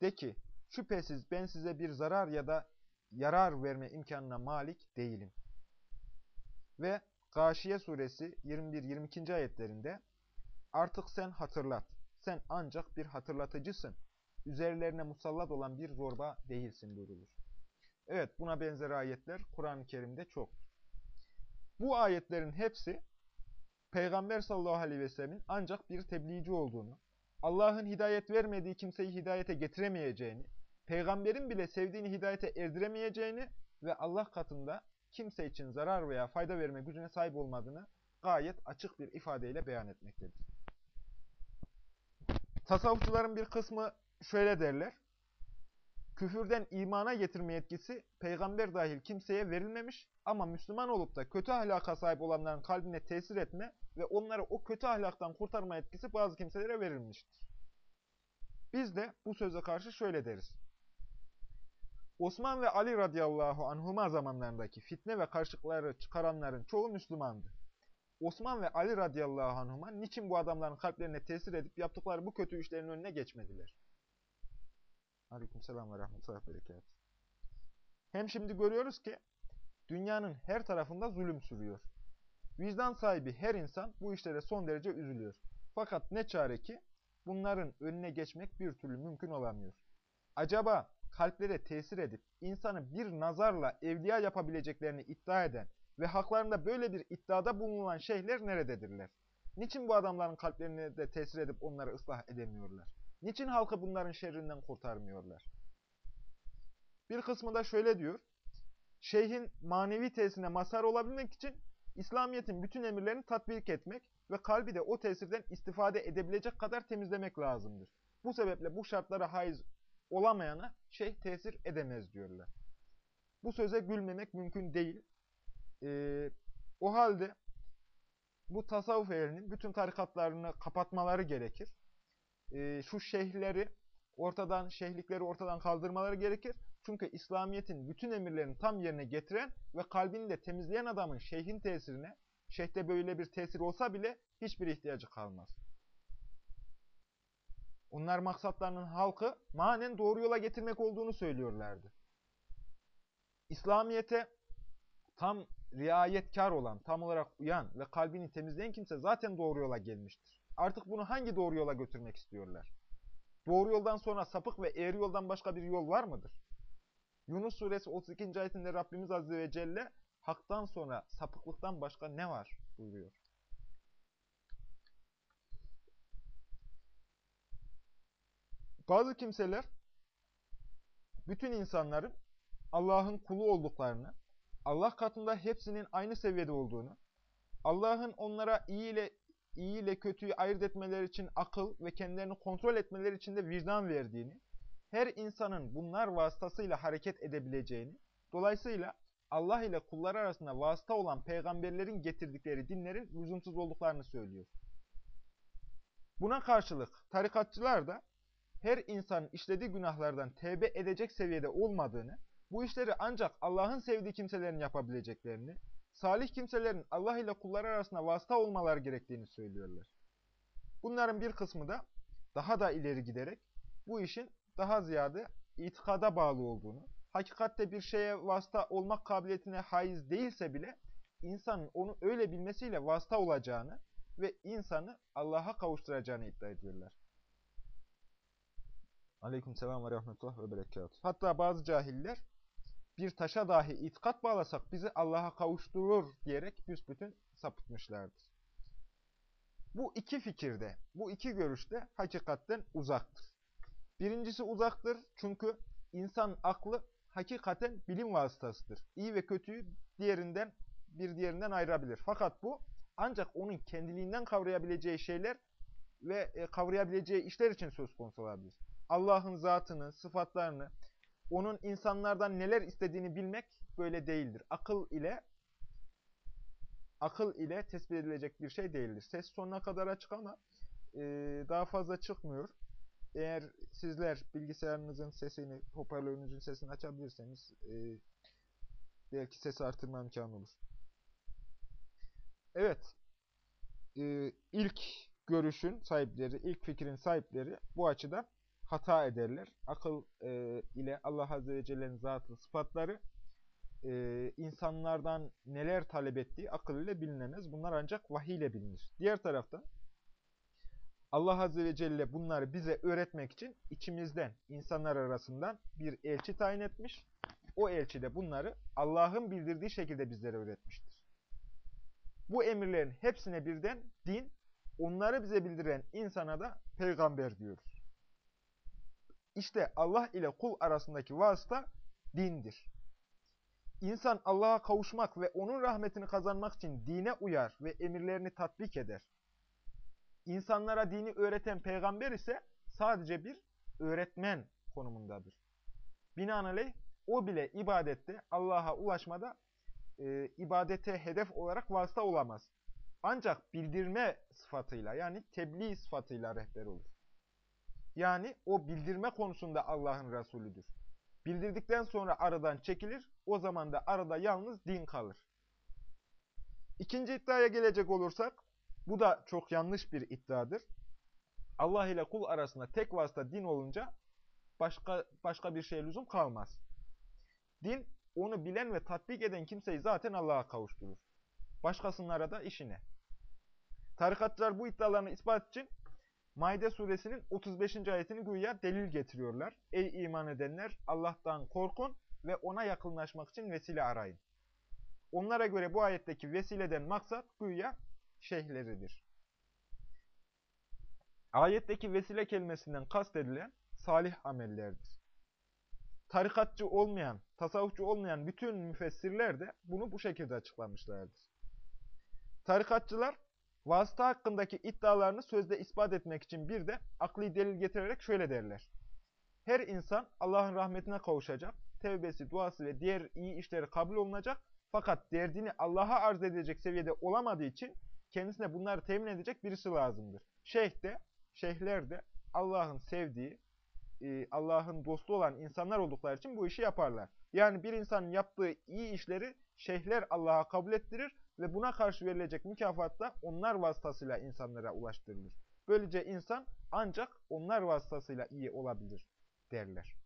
Speaker 1: de ki şüphesiz ben size bir zarar ya da yarar verme imkanına malik değilim. Ve Gâşiye suresi 21-22. ayetlerinde artık sen hatırlat. Sen ancak bir hatırlatıcısın. Üzerlerine musallat olan bir zorba değilsin buyrulur. Evet buna benzer ayetler Kur'an-ı Kerim'de çok. Bu ayetlerin hepsi Peygamber sallallahu aleyhi ve sellemin ancak bir tebliğci olduğunu, Allah'ın hidayet vermediği kimseyi hidayete getiremeyeceğini, peygamberin bile sevdiğini hidayete erdiremeyeceğini ve Allah katında kimse için zarar veya fayda verme gücüne sahip olmadığını gayet açık bir ifadeyle beyan etmektedir. Tasavvufçuların bir kısmı şöyle derler. Küfürden imana getirme yetkisi peygamber dahil kimseye verilmemiş ama Müslüman olup da kötü ahlaka sahip olanların kalbine tesir etme ve onları o kötü ahlaktan kurtarma yetkisi bazı kimselere verilmiştir. Biz de bu söze karşı şöyle deriz. Osman ve Ali radıyallahu anhuma zamanlarındaki fitne ve karşılıkları çıkaranların çoğu Müslümandı. Osman ve Ali radıyallahu anhuma niçin bu adamların kalplerine tesir edip yaptıkları bu kötü işlerin önüne geçmediler? Aleykümselam ve rahmetullah berekat. Hem şimdi görüyoruz ki dünyanın her tarafında zulüm sürüyor. Vicdan sahibi her insan bu işlere son derece üzülüyor. Fakat ne çare ki bunların önüne geçmek bir türlü mümkün olamıyor. Acaba kalplere tesir edip insanı bir nazarla evliya yapabileceklerini iddia eden ve haklarında böyle bir iddiada bulunan şeyhler nerededirler? Niçin bu adamların kalplerine de tesir edip onları ıslah edemiyorlar? Niçin halkı bunların şerrinden kurtarmıyorlar? Bir kısmı da şöyle diyor. Şeyhin manevi tesirine mazhar olabilmek için İslamiyet'in bütün emirlerini tatbik etmek ve kalbi de o tesirden istifade edebilecek kadar temizlemek lazımdır. Bu sebeple bu şartlara haiz olamayana şeyh tesir edemez diyorlar. Bu söze gülmemek mümkün değil. Ee, o halde bu tasavvuf ehlinin bütün tarikatlarını kapatmaları gerekir. Ee, şu şeyhleri ortadan, şeyhlikleri ortadan kaldırmaları gerekir. Çünkü İslamiyet'in bütün emirlerini tam yerine getiren ve kalbini de temizleyen adamın şeyhin tesirine, şeyhte böyle bir tesir olsa bile hiçbir ihtiyacı kalmaz. Onlar maksatlarının halkı manen doğru yola getirmek olduğunu söylüyorlardı. İslamiyet'e tam riayetkar olan, tam olarak uyan ve kalbini temizleyen kimse zaten doğru yola gelmiştir. Artık bunu hangi doğru yola götürmek istiyorlar? Doğru yoldan sonra sapık ve eğri yoldan başka bir yol var mıdır? Yunus suresi 32. ayetinde Rabbimiz Azze ve Celle haktan sonra sapıklıktan başka ne var buyuruyor. Bazı kimseler bütün insanların Allah'ın kulu olduklarını, Allah katında hepsinin aynı seviyede olduğunu, Allah'ın onlara iyi ile iyi ile kötüyü ayırt etmeleri için akıl ve kendilerini kontrol etmeleri için de vicdan verdiğini, her insanın bunlar vasıtasıyla hareket edebileceğini, dolayısıyla Allah ile kullar arasında vasıta olan peygamberlerin getirdikleri dinlerin lüzumsuz olduklarını söylüyor. Buna karşılık tarikatçılar da her insanın işlediği günahlardan tevbe edecek seviyede olmadığını, bu işleri ancak Allah'ın sevdiği kimselerin yapabileceklerini, salih kimselerin Allah ile kullar arasında vasıta olmaları gerektiğini söylüyorlar. Bunların bir kısmı da daha da ileri giderek bu işin daha ziyade itikada bağlı olduğunu, hakikatte bir şeye vasıta olmak kabiliyetine haiz değilse bile insanın onu öyle bilmesiyle vasıta olacağını ve insanı Allah'a kavuşturacağını iddia ediyorlar. Aleyküm selam ve rahmetullah ve berekat. Hatta bazı cahiller bir taşa dahi itikat bağlasak bizi Allah'a kavuşturur diyerek büsbütün sapıtmışlardır. Bu iki fikirde, bu iki görüşte hakikatten uzaktır. Birincisi uzaktır çünkü insan aklı hakikaten bilim vasıtasıdır. İyi ve kötüyü diğerinden bir diğerinden ayırabilir. Fakat bu ancak onun kendiliğinden kavrayabileceği şeyler ve e, kavrayabileceği işler için söz konusu olabilir. Allah'ın zatını, sıfatlarını, onun insanlardan neler istediğini bilmek böyle değildir. Akıl ile akıl ile tespit edilecek bir şey değildir. Ses sonuna kadar açık ama e, daha fazla çıkmıyor. Eğer sizler bilgisayarınızın sesini, hoparlörünüzün sesini açabilirseniz e, belki sesi artırma imkanı olur. Evet, e, ilk görüşün sahipleri, ilk fikrin sahipleri bu açıdan hata ederler. Akıl e, ile Allah Azze ve Celle'nin zatı sıfatları e, insanlardan neler talep ettiği akıl ile bilinemez. Bunlar ancak vahiy ile bilinir. Diğer taraftan Allah Azze ve Celle bunları bize öğretmek için içimizden, insanlar arasından bir elçi tayin etmiş. O elçi de bunları Allah'ın bildirdiği şekilde bizlere öğretmiştir. Bu emirlerin hepsine birden din, onları bize bildiren insana da peygamber diyoruz. İşte Allah ile kul arasındaki vasıta dindir. İnsan Allah'a kavuşmak ve onun rahmetini kazanmak için dine uyar ve emirlerini tatbik eder. İnsanlara dini öğreten peygamber ise sadece bir öğretmen konumundadır. Binaenaleyh o bile ibadette Allah'a ulaşmada e, ibadete hedef olarak vasıta olamaz. Ancak bildirme sıfatıyla yani tebliğ sıfatıyla rehber olur. Yani o bildirme konusunda Allah'ın Resulüdür. Bildirdikten sonra aradan çekilir, o zaman da arada yalnız din kalır. İkinci iddiaya gelecek olursak, bu da çok yanlış bir iddiadır. Allah ile kul arasında tek vasıta din olunca başka başka bir şeye lüzum kalmaz. Din, onu bilen ve tatbik eden kimseyi zaten Allah'a kavuşturur. Başkasınlara da işine. Tarikatçılar bu iddialarını ispat için Maide suresinin 35. ayetini güya delil getiriyorlar. Ey iman edenler Allah'tan korkun ve ona yakınlaşmak için vesile arayın. Onlara göre bu ayetteki vesileden maksat güya şeyhleridir. Ayetteki vesile kelimesinden kastedilen salih amellerdir. Tarikatçı olmayan, tasavvufçu olmayan bütün müfessirler de bunu bu şekilde açıklamışlardır. Tarikatçılar Vasıta hakkındaki iddialarını sözde ispat etmek için bir de akli delil getirerek şöyle derler. Her insan Allah'ın rahmetine kavuşacak, tevbesi, duası ve diğer iyi işleri kabul olunacak fakat derdini Allah'a arz edecek seviyede olamadığı için kendisine bunları temin edecek birisi lazımdır. Şeyh de, şeyhler de Allah'ın sevdiği, e, Allah'ın dostu olan insanlar oldukları için bu işi yaparlar. Yani bir insanın yaptığı iyi işleri şeyhler Allah'a kabul ettirir ve buna karşı verilecek mükafat da onlar vasıtasıyla insanlara ulaştırılır. Böylece insan ancak onlar vasıtasıyla iyi olabilir derler.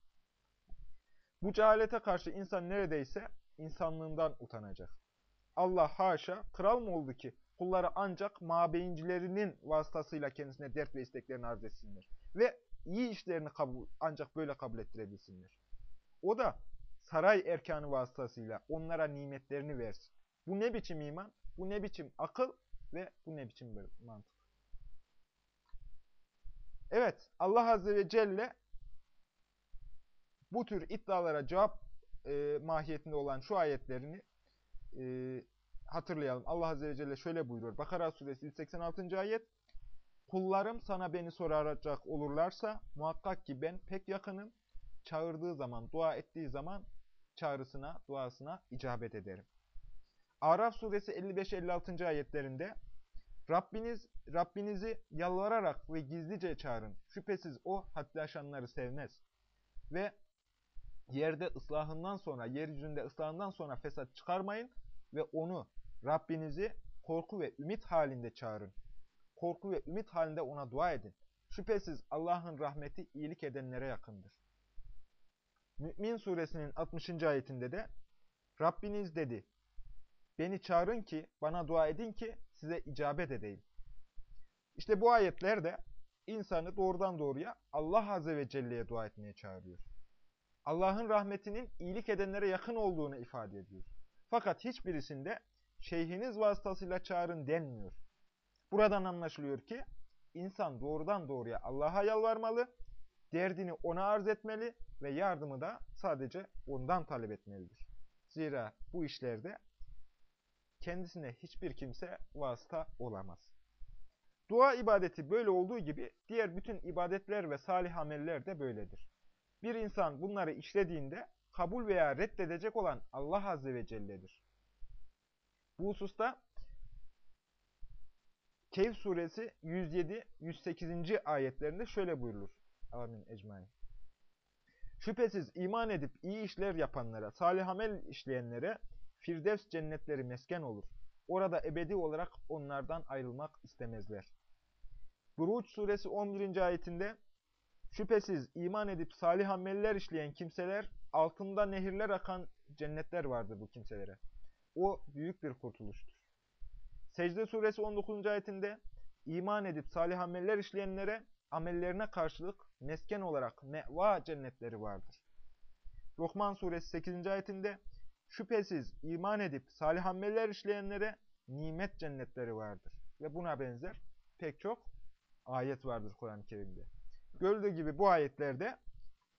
Speaker 1: Bu cehalete karşı insan neredeyse insanlığından utanacak. Allah haşa kral mı oldu ki kulları ancak mabeyincilerinin vasıtasıyla kendisine dert ve isteklerini arz etsinler. Ve iyi işlerini kabul, ancak böyle kabul ettirebilsinler. O da saray erkanı vasıtasıyla onlara nimetlerini versin. Bu ne biçim iman? Bu ne biçim akıl? Ve bu ne biçim bir mantık? Evet, Allah Azze ve Celle bu tür iddialara cevap e, mahiyetinde olan şu ayetlerini e, hatırlayalım. Allah Azze ve Celle şöyle buyuruyor. Bakara suresi 186. ayet. Kullarım sana beni soracak olurlarsa muhakkak ki ben pek yakınım. Çağırdığı zaman, dua ettiği zaman çağrısına, duasına icabet ederim. Araf suresi 55-56. ayetlerinde Rabbiniz Rabbinizi yalvararak ve gizlice çağırın. Şüphesiz o haddi aşanları sevmez. Ve yerde ıslahından sonra, yeryüzünde ıslahından sonra fesat çıkarmayın ve onu, Rabbinizi korku ve ümit halinde çağırın. Korku ve ümit halinde ona dua edin. Şüphesiz Allah'ın rahmeti iyilik edenlere yakındır. Mü'min suresinin 60. ayetinde de Rabbiniz dedi, beni çağırın ki, bana dua edin ki size icabet edeyim. İşte bu ayetler de insanı doğrudan doğruya Allah Azze ve Celle'ye dua etmeye çağırıyor. Allah'ın rahmetinin iyilik edenlere yakın olduğunu ifade ediyor. Fakat hiçbirisinde şeyhiniz vasıtasıyla çağırın denmiyor. Buradan anlaşılıyor ki insan doğrudan doğruya Allah'a yalvarmalı, derdini ona arz etmeli ve yardımı da sadece ondan talep etmelidir. Zira bu işlerde kendisine hiçbir kimse vasıta olamaz. Dua ibadeti böyle olduğu gibi diğer bütün ibadetler ve salih ameller de böyledir. Bir insan bunları işlediğinde kabul veya reddedecek olan Allah Azze ve Celle'dir. Bu hususta Kehf suresi 107-108. ayetlerinde şöyle buyurulur. Amin ecmain. Şüphesiz iman edip iyi işler yapanlara, salih amel işleyenlere Firdevs cennetleri mesken olur. Orada ebedi olarak onlardan ayrılmak istemezler. Buruç suresi 11. ayetinde Şüphesiz iman edip salih ameller işleyen kimseler altında nehirler akan cennetler vardır bu kimselere. O büyük bir kurtuluştur. Secde suresi 19. ayetinde iman edip salih ameller işleyenlere amellerine karşılık mesken olarak meva cennetleri vardır. Lokman suresi 8. ayetinde şüphesiz iman edip salih ameller işleyenlere nimet cennetleri vardır. Ve buna benzer pek çok ayet vardır Kur'an-ı Kerim'de. Gördüğü gibi bu ayetlerde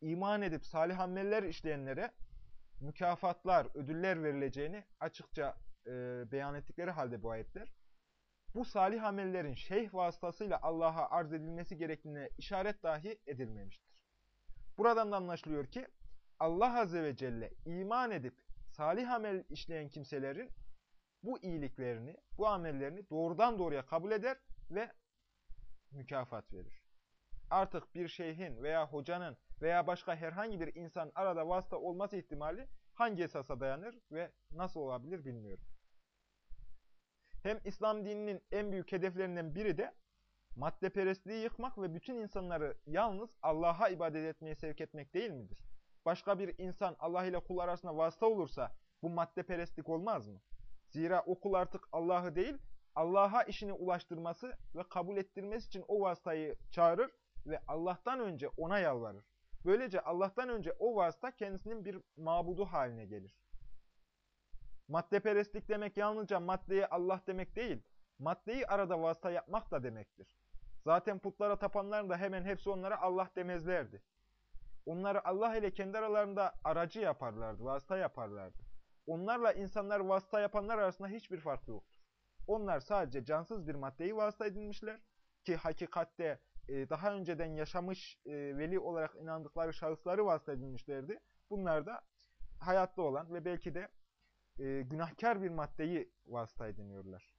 Speaker 1: iman edip salih ameller işleyenlere mükafatlar, ödüller verileceğini açıkça e, beyan ettikleri halde bu ayetler, bu salih amellerin şeyh vasıtasıyla Allah'a arz edilmesi gerektiğine işaret dahi edilmemiştir. Buradan da anlaşılıyor ki Allah Azze ve Celle iman edip salih amel işleyen kimselerin bu iyiliklerini, bu amellerini doğrudan doğruya kabul eder ve mükafat verir. Artık bir şeyhin veya hocanın veya başka herhangi bir insan arada vasıta olması ihtimali hangi esasa dayanır ve nasıl olabilir bilmiyorum. Hem İslam dininin en büyük hedeflerinden biri de maddeperestliği yıkmak ve bütün insanları yalnız Allah'a ibadet etmeye sevk etmek değil midir? Başka bir insan Allah ile kul arasında vasıta olursa bu maddeperestlik olmaz mı? Zira o kul artık Allah'ı değil, Allah'a işini ulaştırması ve kabul ettirmesi için o vasıtayı çağırır ve Allah'tan önce ona yalvarır. Böylece Allah'tan önce o vasıta kendisinin bir mabudu haline gelir. Maddeperestlik demek yalnızca maddeye Allah demek değil, maddeyi arada vasıta yapmak da demektir. Zaten putlara tapanların da hemen hepsi onlara Allah demezlerdi. Onları Allah ile kendi aralarında aracı yaparlardı, vasıta yaparlardı. Onlarla insanlar vasıta yapanlar arasında hiçbir fark yoktur. Onlar sadece cansız bir maddeyi vasıta edinmişler ki hakikatte e, daha önceden yaşamış e, veli olarak inandıkları şahısları vasıta edinmişlerdi. Bunlar da hayatta olan ve belki de e, günahkar bir maddeyi vasıta ediniyorlar.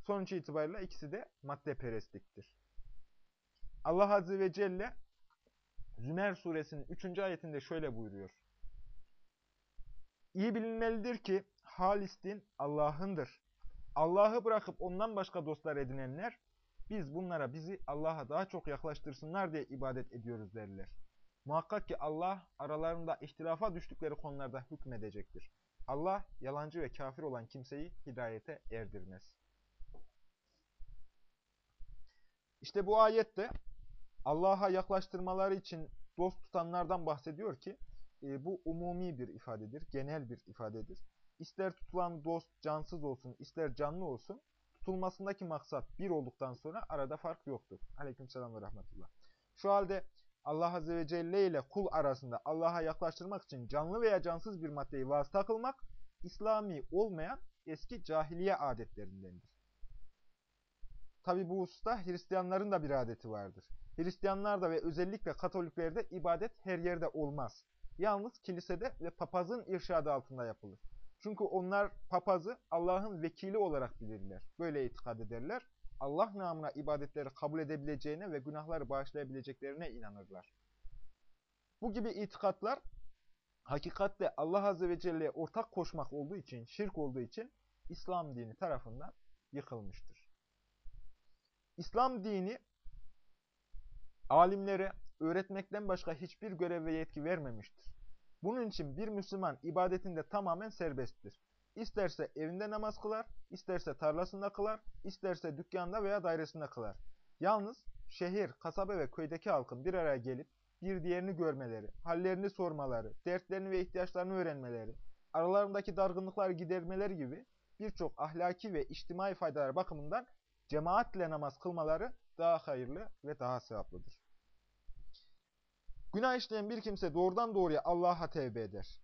Speaker 1: Sonuç itibariyle ikisi de maddeperestliktir. Allah Azze ve Celle Zümer suresinin 3. ayetinde şöyle buyuruyor. İyi bilinmelidir ki halis din Allah'ındır. Allah'ı bırakıp ondan başka dostlar edinenler, biz bunlara bizi Allah'a daha çok yaklaştırsınlar diye ibadet ediyoruz derler. Muhakkak ki Allah aralarında ihtilafa düştükleri konularda hükmedecektir. Allah yalancı ve kafir olan kimseyi hidayete erdirmez. İşte bu ayette Allah'a yaklaştırmaları için dost tutanlardan bahsediyor ki e, bu umumi bir ifadedir, genel bir ifadedir. İster tutulan dost cansız olsun, ister canlı olsun, tutulmasındaki maksat bir olduktan sonra arada fark yoktur. Aleykümselam ve rahmetullah. Şu halde Allah Azze ve Celle ile kul arasında Allah'a yaklaştırmak için canlı veya cansız bir maddeyi vasıta kılmak, İslami olmayan eski cahiliye adetlerindendir. Tabi bu hususta Hristiyanların da bir adeti vardır. Hristiyanlarda ve özellikle Katoliklerde ibadet her yerde olmaz. yalnız kilisede ve papazın irşadı altında yapılır. Çünkü onlar papazı Allah'ın vekili olarak bilirler. Böyle itikad ederler. Allah namına ibadetleri kabul edebileceğine ve günahları bağışlayabileceklerine inanırlar. Bu gibi itikatlar hakikatte Allah Azze ve Celle'ye ortak koşmak olduğu için, şirk olduğu için İslam dini tarafından yıkılmıştır. İslam dini alimlere öğretmekten başka hiçbir görev ve yetki vermemiştir. Bunun için bir Müslüman ibadetinde tamamen serbesttir. İsterse evinde namaz kılar, isterse tarlasında kılar, isterse dükkanda veya dairesinde kılar. Yalnız şehir, kasaba ve köydeki halkın bir araya gelip bir diğerini görmeleri, hallerini sormaları, dertlerini ve ihtiyaçlarını öğrenmeleri, aralarındaki dargınlıkları gidermeleri gibi birçok ahlaki ve içtimai faydalar bakımından cemaatle namaz kılmaları daha hayırlı ve daha sevaplıdır. Günah işleyen bir kimse doğrudan doğruya Allah'a tevbe eder.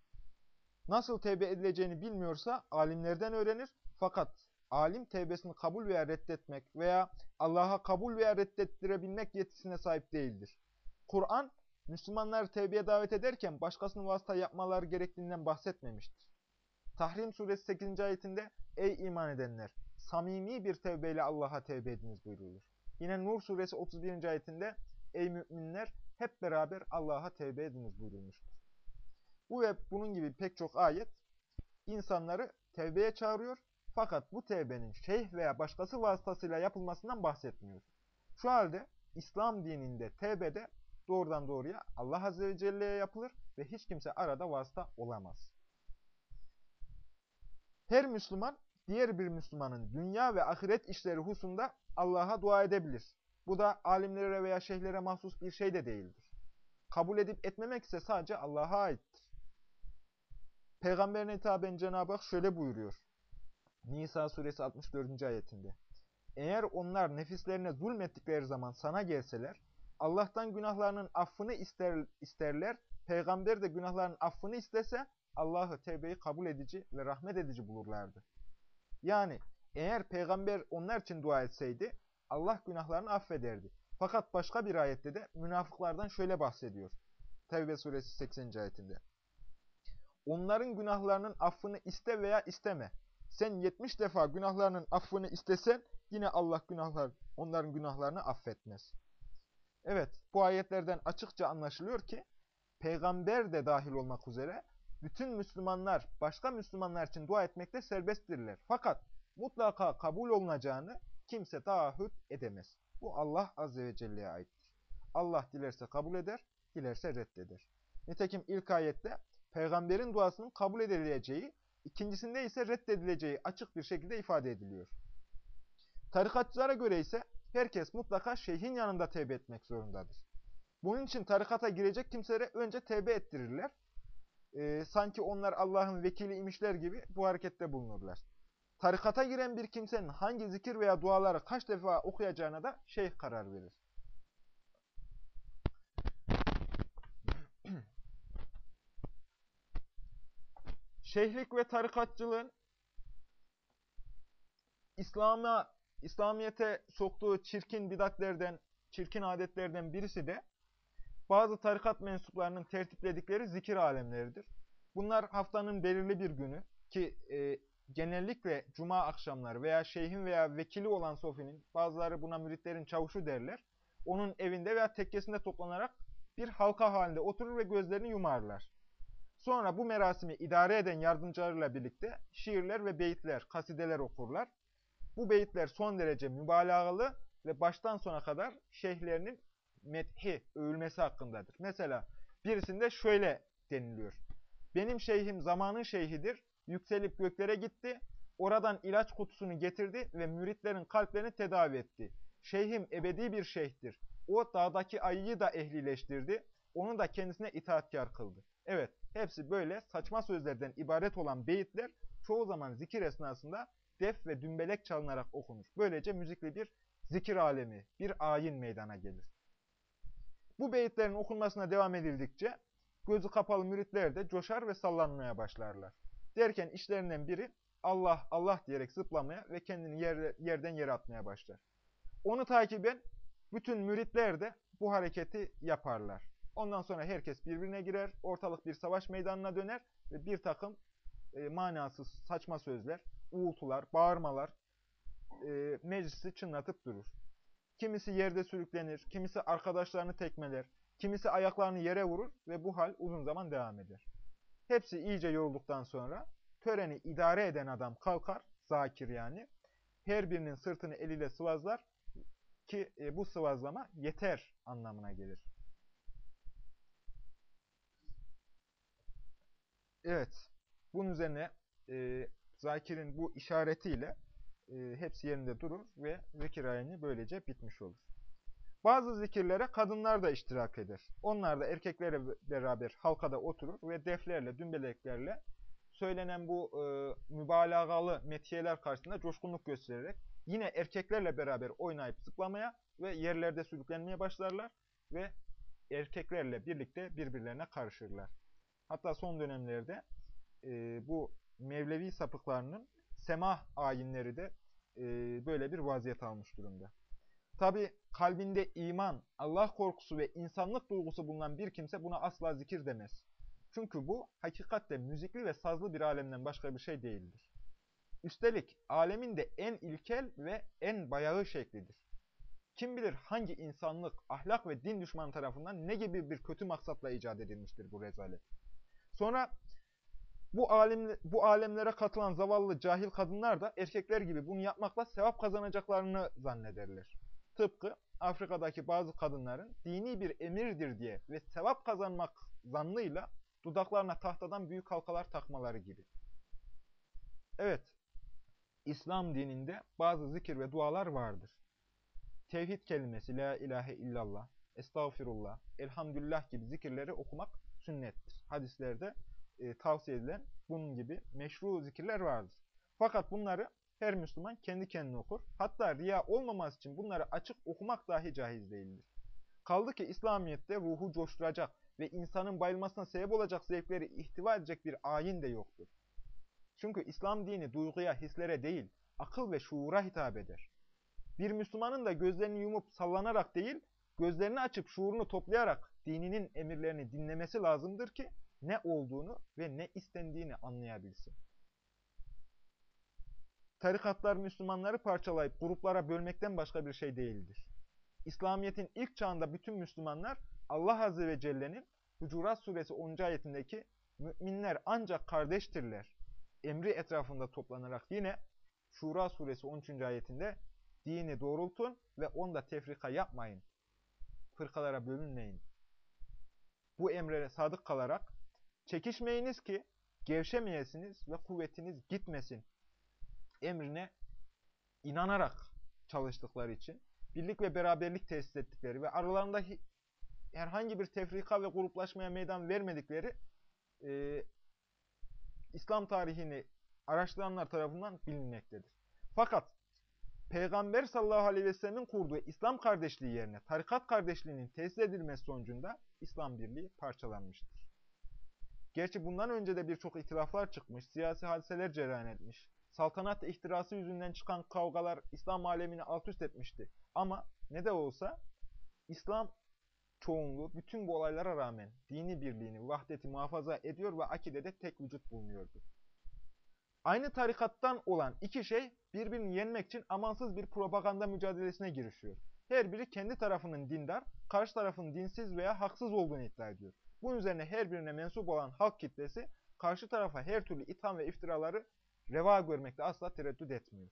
Speaker 1: Nasıl tevbe edileceğini bilmiyorsa alimlerden öğrenir. Fakat alim tevbesini kabul veya reddetmek veya Allah'a kabul veya reddettirebilmek yetisine sahip değildir. Kur'an, Müslümanları tevbeye davet ederken başkasının vasıta yapmaları gerektiğinden bahsetmemiştir. Tahrim suresi 8. ayetinde Ey iman edenler! Samimi bir tevbeyle Allah'a tevbe ediniz buyrulur. Yine Nur suresi 31. ayetinde Ey müminler! Hep beraber Allah'a tevbe ediniz buyurulmuştur. Bu ve bunun gibi pek çok ayet insanları tevbeye çağırıyor. Fakat bu tevbenin şeyh veya başkası vasıtasıyla yapılmasından bahsetmiyor. Şu halde İslam dininde tevbede doğrudan doğruya Allah Azze ve Celle'ye yapılır ve hiç kimse arada vasıta olamaz. Her Müslüman diğer bir Müslümanın dünya ve ahiret işleri husunda Allah'a dua edebilir. Bu da alimlere veya şeyhlere mahsus bir şey de değildir. Kabul edip etmemek ise sadece Allah'a aittir. Peygamberine hitaben Cenab-ı Hak şöyle buyuruyor. Nisa suresi 64. ayetinde. Eğer onlar nefislerine zulmettikleri zaman sana gelseler, Allah'tan günahlarının affını ister, isterler, peygamber de günahlarının affını istese, Allah'ı tevbeyi kabul edici ve rahmet edici bulurlardı. Yani eğer peygamber onlar için dua etseydi, Allah günahlarını affederdi. Fakat başka bir ayette de münafıklardan şöyle bahsediyor. Tevbe suresi 80. ayetinde. Onların günahlarının affını iste veya isteme. Sen 70 defa günahlarının affını istesen yine Allah günahlar, onların günahlarını affetmez. Evet bu ayetlerden açıkça anlaşılıyor ki peygamber de dahil olmak üzere bütün Müslümanlar başka Müslümanlar için dua etmekte serbesttirler. Fakat mutlaka kabul olunacağını kimse taahhüt edemez. Bu Allah Azze ve Celle'ye aittir. Allah dilerse kabul eder, dilerse reddeder. Nitekim ilk ayette peygamberin duasının kabul edileceği, ikincisinde ise reddedileceği açık bir şekilde ifade ediliyor. Tarikatçılara göre ise herkes mutlaka şeyhin yanında tevbe etmek zorundadır. Bunun için tarikata girecek kimselere önce tevbe ettirirler. Ee, sanki onlar Allah'ın vekili imişler gibi bu harekette bulunurlar. Tarikata giren bir kimsenin hangi zikir veya duaları kaç defa okuyacağına da şeyh karar verir. Şeyhlik ve tarikatçılığın İslam'a, İslamiyet'e soktuğu çirkin bidatlerden, çirkin adetlerden birisi de bazı tarikat mensuplarının tertipledikleri zikir alemleridir. Bunlar haftanın belirli bir günü ki e, genellikle cuma akşamları veya şeyhin veya vekili olan sofinin, bazıları buna müritlerin çavuşu derler, onun evinde veya tekkesinde toplanarak bir halka halinde oturur ve gözlerini yumarlar. Sonra bu merasimi idare eden yardımcılarıyla birlikte şiirler ve beyitler, kasideler okurlar. Bu beyitler son derece mübalağalı ve baştan sona kadar şeyhlerinin methi, övülmesi hakkındadır. Mesela birisinde şöyle deniliyor. Benim şeyhim zamanın şeyhidir, yükselip göklere gitti, oradan ilaç kutusunu getirdi ve müritlerin kalplerini tedavi etti. Şeyhim ebedi bir şeyhtir. O dağdaki ayıyı da ehlileştirdi, onu da kendisine itaatkar kıldı. Evet, hepsi böyle saçma sözlerden ibaret olan beyitler çoğu zaman zikir esnasında def ve dümbelek çalınarak okunur. Böylece müzikli bir zikir alemi, bir ayin meydana gelir. Bu beyitlerin okunmasına devam edildikçe gözü kapalı müritler de coşar ve sallanmaya başlarlar. Derken işlerinden biri Allah Allah diyerek zıplamaya ve kendini yer, yerden yere atmaya başlar. Onu takiben bütün müritler de bu hareketi yaparlar. Ondan sonra herkes birbirine girer, ortalık bir savaş meydanına döner ve bir takım e, manasız saçma sözler, uğultular, bağırmalar e, meclisi çınlatıp durur. Kimisi yerde sürüklenir, kimisi arkadaşlarını tekmeler, kimisi ayaklarını yere vurur ve bu hal uzun zaman devam eder. Hepsi iyice yorulduktan sonra töreni idare eden adam kalkar, zakir yani, her birinin sırtını eliyle sıvazlar ki e, bu sıvazlama yeter anlamına gelir. Evet, bunun üzerine e, zakirin bu işaretiyle e, hepsi yerinde durur ve zikir ayini böylece bitmiş olur. Bazı zikirlere kadınlar da iştirak eder. Onlar da erkeklerle beraber halkada oturur ve deflerle, dümbeleklerle söylenen bu e, mübalağalı metiyeler karşısında coşkunluk göstererek yine erkeklerle beraber oynayıp zıplamaya ve yerlerde sürüklenmeye başlarlar ve erkeklerle birlikte birbirlerine karışırlar. Hatta son dönemlerde e, bu Mevlevi sapıklarının semah ayinleri de e, böyle bir vaziyet almış durumda. Tabi kalbinde iman, Allah korkusu ve insanlık duygusu bulunan bir kimse buna asla zikir demez. Çünkü bu hakikatte müzikli ve sazlı bir alemden başka bir şey değildir. Üstelik alemin de en ilkel ve en bayağı şeklidir. Kim bilir hangi insanlık, ahlak ve din düşman tarafından ne gibi bir kötü maksatla icat edilmiştir bu rezalet. Sonra bu, alem, bu alemlere katılan zavallı cahil kadınlar da erkekler gibi bunu yapmakla sevap kazanacaklarını zannederler. Tıpkı Afrika'daki bazı kadınların dini bir emirdir diye ve sevap kazanmak zannıyla dudaklarına tahtadan büyük halkalar takmaları gibi. Evet, İslam dininde bazı zikir ve dualar vardır. Tevhid kelimesi, la ilahe illallah, estağfirullah, elhamdülillah gibi zikirleri okumak sünnettir. Hadislerde e, tavsiye edilen bunun gibi meşru zikirler vardır. Fakat bunları her Müslüman kendi kendine okur. Hatta riya olmaması için bunları açık okumak dahi caiz değildir. Kaldı ki İslamiyet'te ruhu coşturacak ve insanın bayılmasına sebep olacak zevkleri ihtiva edecek bir ayin de yoktur. Çünkü İslam dini duyguya, hislere değil, akıl ve şuura hitap eder. Bir Müslümanın da gözlerini yumup sallanarak değil, gözlerini açıp şuurunu toplayarak dininin emirlerini dinlemesi lazımdır ki ne olduğunu ve ne istendiğini anlayabilsin. Tarikatlar Müslümanları parçalayıp gruplara bölmekten başka bir şey değildir. İslamiyet'in ilk çağında bütün Müslümanlar Allah Azze ve Celle'nin Hucurat Suresi 10. ayetindeki müminler ancak kardeştirler emri etrafında toplanarak yine Şura Suresi 13. ayetinde dini doğrultun ve onda tefrika yapmayın. Fırkalara bölünmeyin. Bu emre sadık kalarak çekişmeyiniz ki gevşemeyesiniz ve kuvvetiniz gitmesin. Emrine inanarak çalıştıkları için birlik ve beraberlik tesis ettikleri ve aralarında herhangi bir tefrika ve gruplaşmaya meydan vermedikleri e, İslam tarihini araştıranlar tarafından bilinmektedir. Fakat Peygamber sallallahu aleyhi ve sellemin kurduğu İslam kardeşliği yerine tarikat kardeşliğinin tesis edilmesi sonucunda İslam birliği parçalanmıştır. Gerçi bundan önce de birçok itilaflar çıkmış, siyasi hadiseler cereyan etmiş. Saltanat ihtirası yüzünden çıkan kavgalar İslam alemini alt üst etmişti. Ama ne de olsa İslam çoğunluğu bütün bu olaylara rağmen dini birliğini, vahdeti muhafaza ediyor ve akidede tek vücut bulunuyordu. Aynı tarikattan olan iki şey birbirini yenmek için amansız bir propaganda mücadelesine girişiyor. Her biri kendi tarafının dindar, karşı tarafın dinsiz veya haksız olduğunu iddia ediyor. Bunun üzerine her birine mensup olan halk kitlesi karşı tarafa her türlü itham ve iftiraları reva görmekte asla tereddüt etmiyor.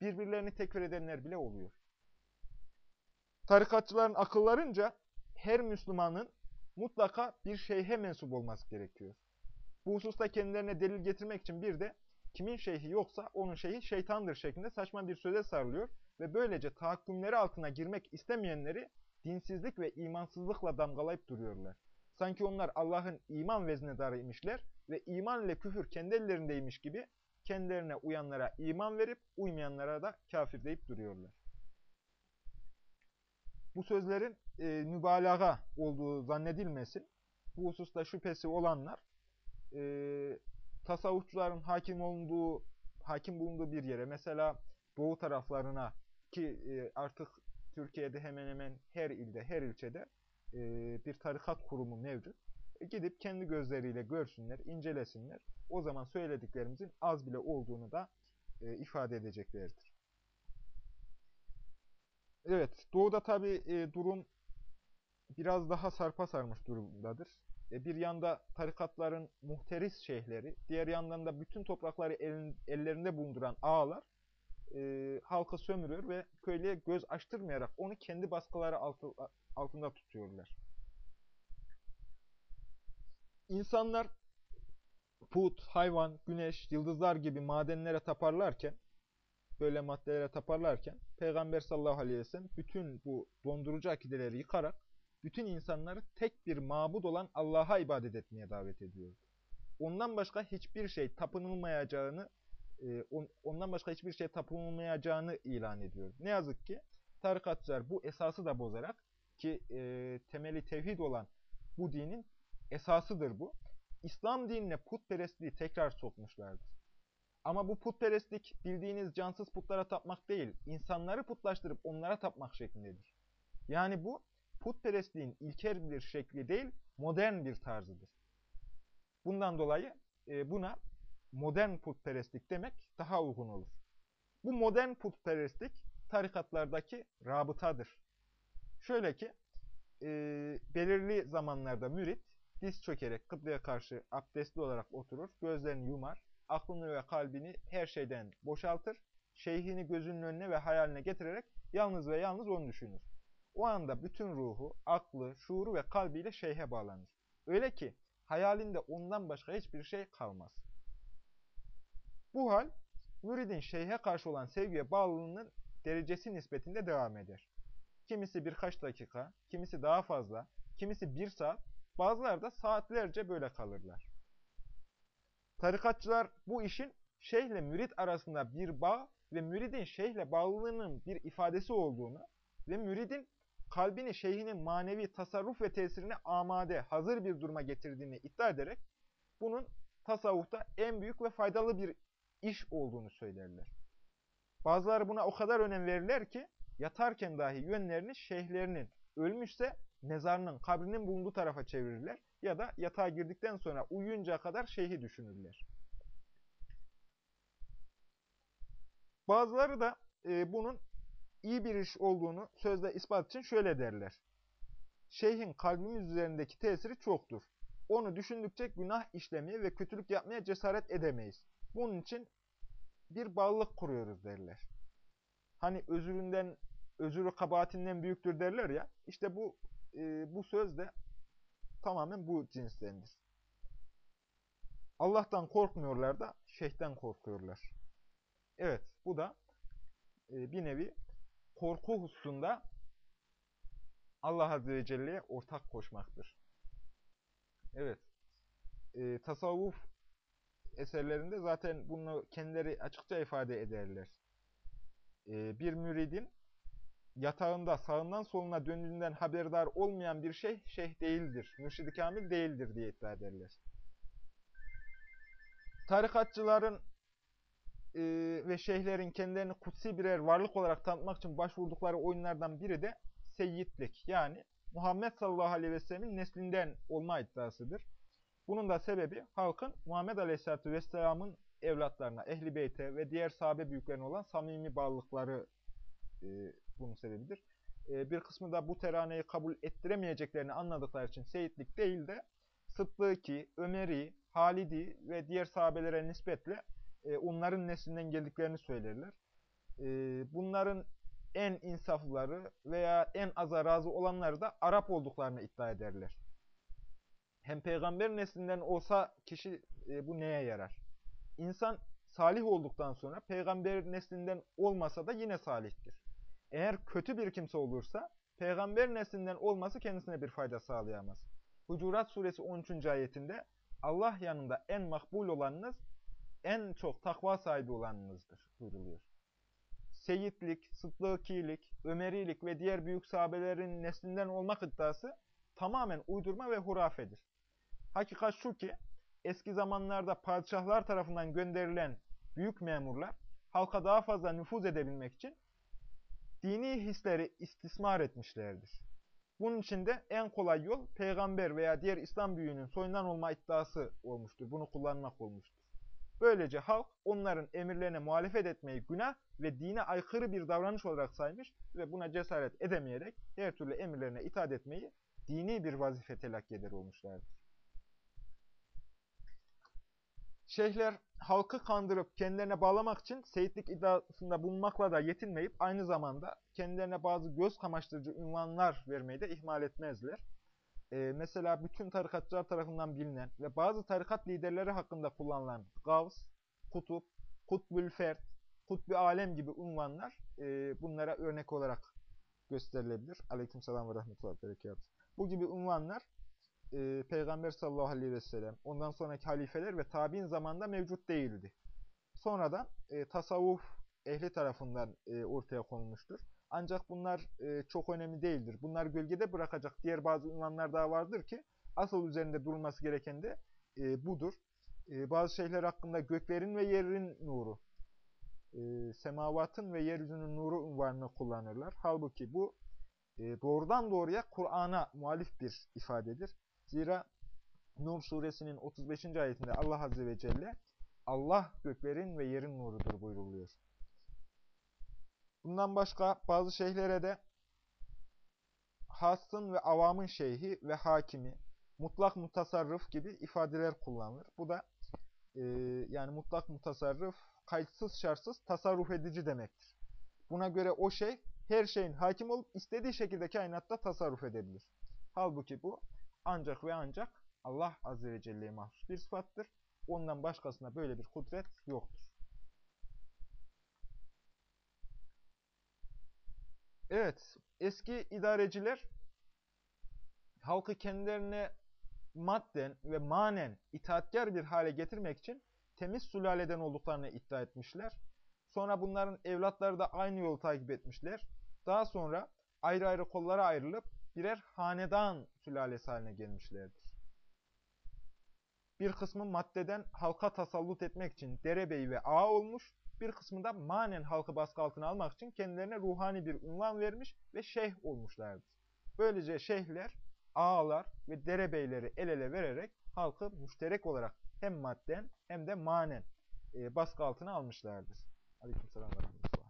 Speaker 1: Birbirlerini tekfir edenler bile oluyor. Tarikatçıların akıllarınca her Müslümanın mutlaka bir şeyhe mensup olması gerekiyor. Bu hususta kendilerine delil getirmek için bir de kimin şeyhi yoksa onun şeyhi şeytandır şeklinde saçma bir söze sarılıyor ve böylece tahakkümleri altına girmek istemeyenleri dinsizlik ve imansızlıkla damgalayıp duruyorlar. Sanki onlar Allah'ın iman veznedarıymışlar ve iman ile küfür kendi ellerindeymiş gibi kendilerine uyanlara iman verip uymayanlara da kafir deyip duruyorlar. Bu sözlerin e, mübalağa olduğu zannedilmesin. Bu hususta şüphesi olanlar e, tasavvufçuların hakim olduğu hakim bulunduğu bir yere mesela doğu taraflarına ki e, artık Türkiye'de hemen hemen her ilde, her ilçede e, bir tarikat kurumu mevcut. Gidip kendi gözleriyle görsünler, incelesinler. O zaman söylediklerimizin az bile olduğunu da e, ifade edeceklerdir. Evet, doğuda tabi e, durum biraz daha sarpa sarmış durumdadır. E, bir yanda tarikatların muhteris şeyhleri, diğer yandan da bütün toprakları elin, ellerinde bulunduran ağalar e, halkı sömürüyor ve köylüye göz açtırmayarak onu kendi baskıları altı, altında tutuyorlar. İnsanlar put, hayvan, güneş, yıldızlar gibi madenlere taparlarken, böyle maddelere taparlarken, Peygamber sallallahu aleyhi ve sellem bütün bu dondurucu akideleri yıkarak, bütün insanları tek bir mabud olan Allah'a ibadet etmeye davet ediyordu. Ondan başka hiçbir şey tapınılmayacağını, e, ondan başka hiçbir şey tapınılmayacağını ilan ediyor. Ne yazık ki tarikatçılar bu esası da bozarak ki e, temeli tevhid olan bu dinin esasıdır bu. İslam dinine putperestliği tekrar sokmuşlardır. Ama bu putperestlik bildiğiniz cansız putlara tapmak değil, insanları putlaştırıp onlara tapmak şeklindedir. Yani bu putperestliğin ilkel bir şekli değil, modern bir tarzıdır. Bundan dolayı e, buna modern putperestlik demek daha uygun olur. Bu modern putperestlik tarikatlardaki rabıtadır. Şöyle ki, e, belirli zamanlarda mürit diz çökerek kıbleye karşı abdestli olarak oturur, gözlerini yumar, aklını ve kalbini her şeyden boşaltır, şeyhini gözünün önüne ve hayaline getirerek yalnız ve yalnız onu düşünür. O anda bütün ruhu, aklı, şuuru ve kalbiyle şeyhe bağlanır. Öyle ki hayalinde ondan başka hiçbir şey kalmaz. Bu hal, müridin şeyhe karşı olan sevgiye bağlılığının derecesi nispetinde devam eder. Kimisi birkaç dakika, kimisi daha fazla, kimisi bir saat, bazıları da saatlerce böyle kalırlar. Tarikatçılar bu işin şeyhle mürit arasında bir bağ ve müridin şeyhle bağlılığının bir ifadesi olduğunu ve müridin kalbini şeyhinin manevi tasarruf ve tesirine amade, hazır bir duruma getirdiğini iddia ederek bunun tasavvufta en büyük ve faydalı bir iş olduğunu söylerler. Bazıları buna o kadar önem verirler ki yatarken dahi yönlerini şeyhlerinin ölmüşse mezarının, kabrinin bulunduğu tarafa çevirirler ya da yatağa girdikten sonra uyuyunca kadar şeyhi düşünürler. Bazıları da e, bunun iyi bir iş olduğunu sözde ispat için şöyle derler. Şeyhin kalbimiz üzerindeki tesiri çoktur. Onu düşündükçe günah işlemeye ve kötülük yapmaya cesaret edemeyiz. Bunun için bir bağlılık kuruyoruz derler. Hani özüründen, özürü kabahatinden büyüktür derler ya. İşte bu e, bu söz de tamamen bu cinslendir. Allah'tan korkmuyorlar da şeyhten korkuyorlar. Evet, bu da e, bir nevi korku hususunda Allah Azze ve Celle'ye ortak koşmaktır. Evet, e, tasavvuf eserlerinde zaten bunu kendileri açıkça ifade ederler. E, bir müridin yatağında sağından soluna döndüğünden haberdar olmayan bir şey şeyh değildir, mürşid-i kamil değildir diye iddia ederler. Tarikatçıların e, ve şeyhlerin kendilerini kutsi birer varlık olarak tanıtmak için başvurdukları oyunlardan biri de seyyidlik yani Muhammed sallallahu aleyhi ve sellemin neslinden olma iddiasıdır. Bunun da sebebi halkın Muhammed aleyhisselatü vesselamın evlatlarına, ehli beyte ve diğer sahabe büyüklerine olan samimi bağlılıkları e, bunun sebebidir. E, bir kısmı da bu teraneyi kabul ettiremeyeceklerini anladıkları için seyitlik değil de Sıddıki, Ömeri, Halidi ve diğer sahabelere nispetle e, onların neslinden geldiklerini söylerler. E, bunların en insafları veya en aza razı olanları da Arap olduklarını iddia ederler. Hem peygamber neslinden olsa kişi e, bu neye yarar? İnsan salih olduktan sonra peygamber neslinden olmasa da yine salihtir. Eğer kötü bir kimse olursa peygamber neslinden olması kendisine bir fayda sağlayamaz. Hucurat suresi 13. ayetinde Allah yanında en makbul olanınız en çok takva sahibi olanınızdır buyruluyor. Seyitlik, Sıddıkilik, Ömerilik ve diğer büyük sahabelerin neslinden olmak iddiası tamamen uydurma ve hurafedir. Hakikat şu ki eski zamanlarda padişahlar tarafından gönderilen büyük memurlar halka daha fazla nüfuz edebilmek için dini hisleri istismar etmişlerdir. Bunun için de en kolay yol peygamber veya diğer İslam büyüğünün soyundan olma iddiası olmuştur. Bunu kullanmak olmuştur. Böylece halk onların emirlerine muhalefet etmeyi günah ve dine aykırı bir davranış olarak saymış ve buna cesaret edemeyerek her türlü emirlerine itaat etmeyi dini bir vazife telakki olmuşlardır. Şeyhler halkı kandırıp kendilerine bağlamak için seyitlik iddiasında bulunmakla da yetinmeyip aynı zamanda kendilerine bazı göz kamaştırıcı ünvanlar vermeyi de ihmal etmezler. Ee, mesela bütün tarikatçılar tarafından bilinen ve bazı tarikat liderleri hakkında kullanılan Gavs, Kutup, Kutbül Fert, Kutbi Alem gibi unvanlar e, bunlara örnek olarak gösterilebilir. Aleykümselam ve rahmetullah berekat. Bu gibi unvanlar e, Peygamber sallallahu aleyhi ve sellem, ondan sonraki halifeler ve tabi'in zamanında mevcut değildi. Sonradan e, tasavvuf ehli tarafından e, ortaya konulmuştur. Ancak bunlar e, çok önemli değildir. Bunlar gölgede bırakacak diğer bazı unvanlar daha vardır ki asıl üzerinde durulması gereken de e, budur. E, bazı şeyler hakkında göklerin ve yerin nuru, e, semavatın ve yeryüzünün nuru unvanını kullanırlar. Halbuki bu e, doğrudan doğruya Kur'an'a muhalif bir ifadedir. Zira Nur suresinin 35. ayetinde Allah Azze ve Celle Allah göklerin ve yerin nurudur buyruluyor. Bundan başka bazı şeyhlere de hasın ve avamın şeyhi ve hakimi, mutlak mutasarrıf gibi ifadeler kullanılır. Bu da e, yani mutlak mutasarrıf, kayıtsız şartsız tasarruf edici demektir. Buna göre o şey her şeyin hakim olup istediği şekilde kainatta tasarruf edebilir. Halbuki bu ancak ve ancak Allah Azze ve Celle'ye mahsus bir sıfattır. Ondan başkasına böyle bir kudret yoktur. Evet, eski idareciler halkı kendilerine madden ve manen itaatkar bir hale getirmek için temiz sülaleden olduklarını iddia etmişler. Sonra bunların evlatları da aynı yolu takip etmişler. Daha sonra ayrı ayrı kollara ayrılıp birer hanedan sülalesi haline gelmişlerdir. Bir kısmı maddeden halka tasallut etmek için derebey ve ağa olmuş, bir kısmı da manen halkı baskı altına almak için kendilerine ruhani bir unvan vermiş ve şeyh olmuşlardır. Böylece şeyhler, ağalar ve derebeyleri el ele vererek halkı müşterek olarak hem madden hem de manen e, baskı altına almışlardır. Aleykümselam ve rahmetullah.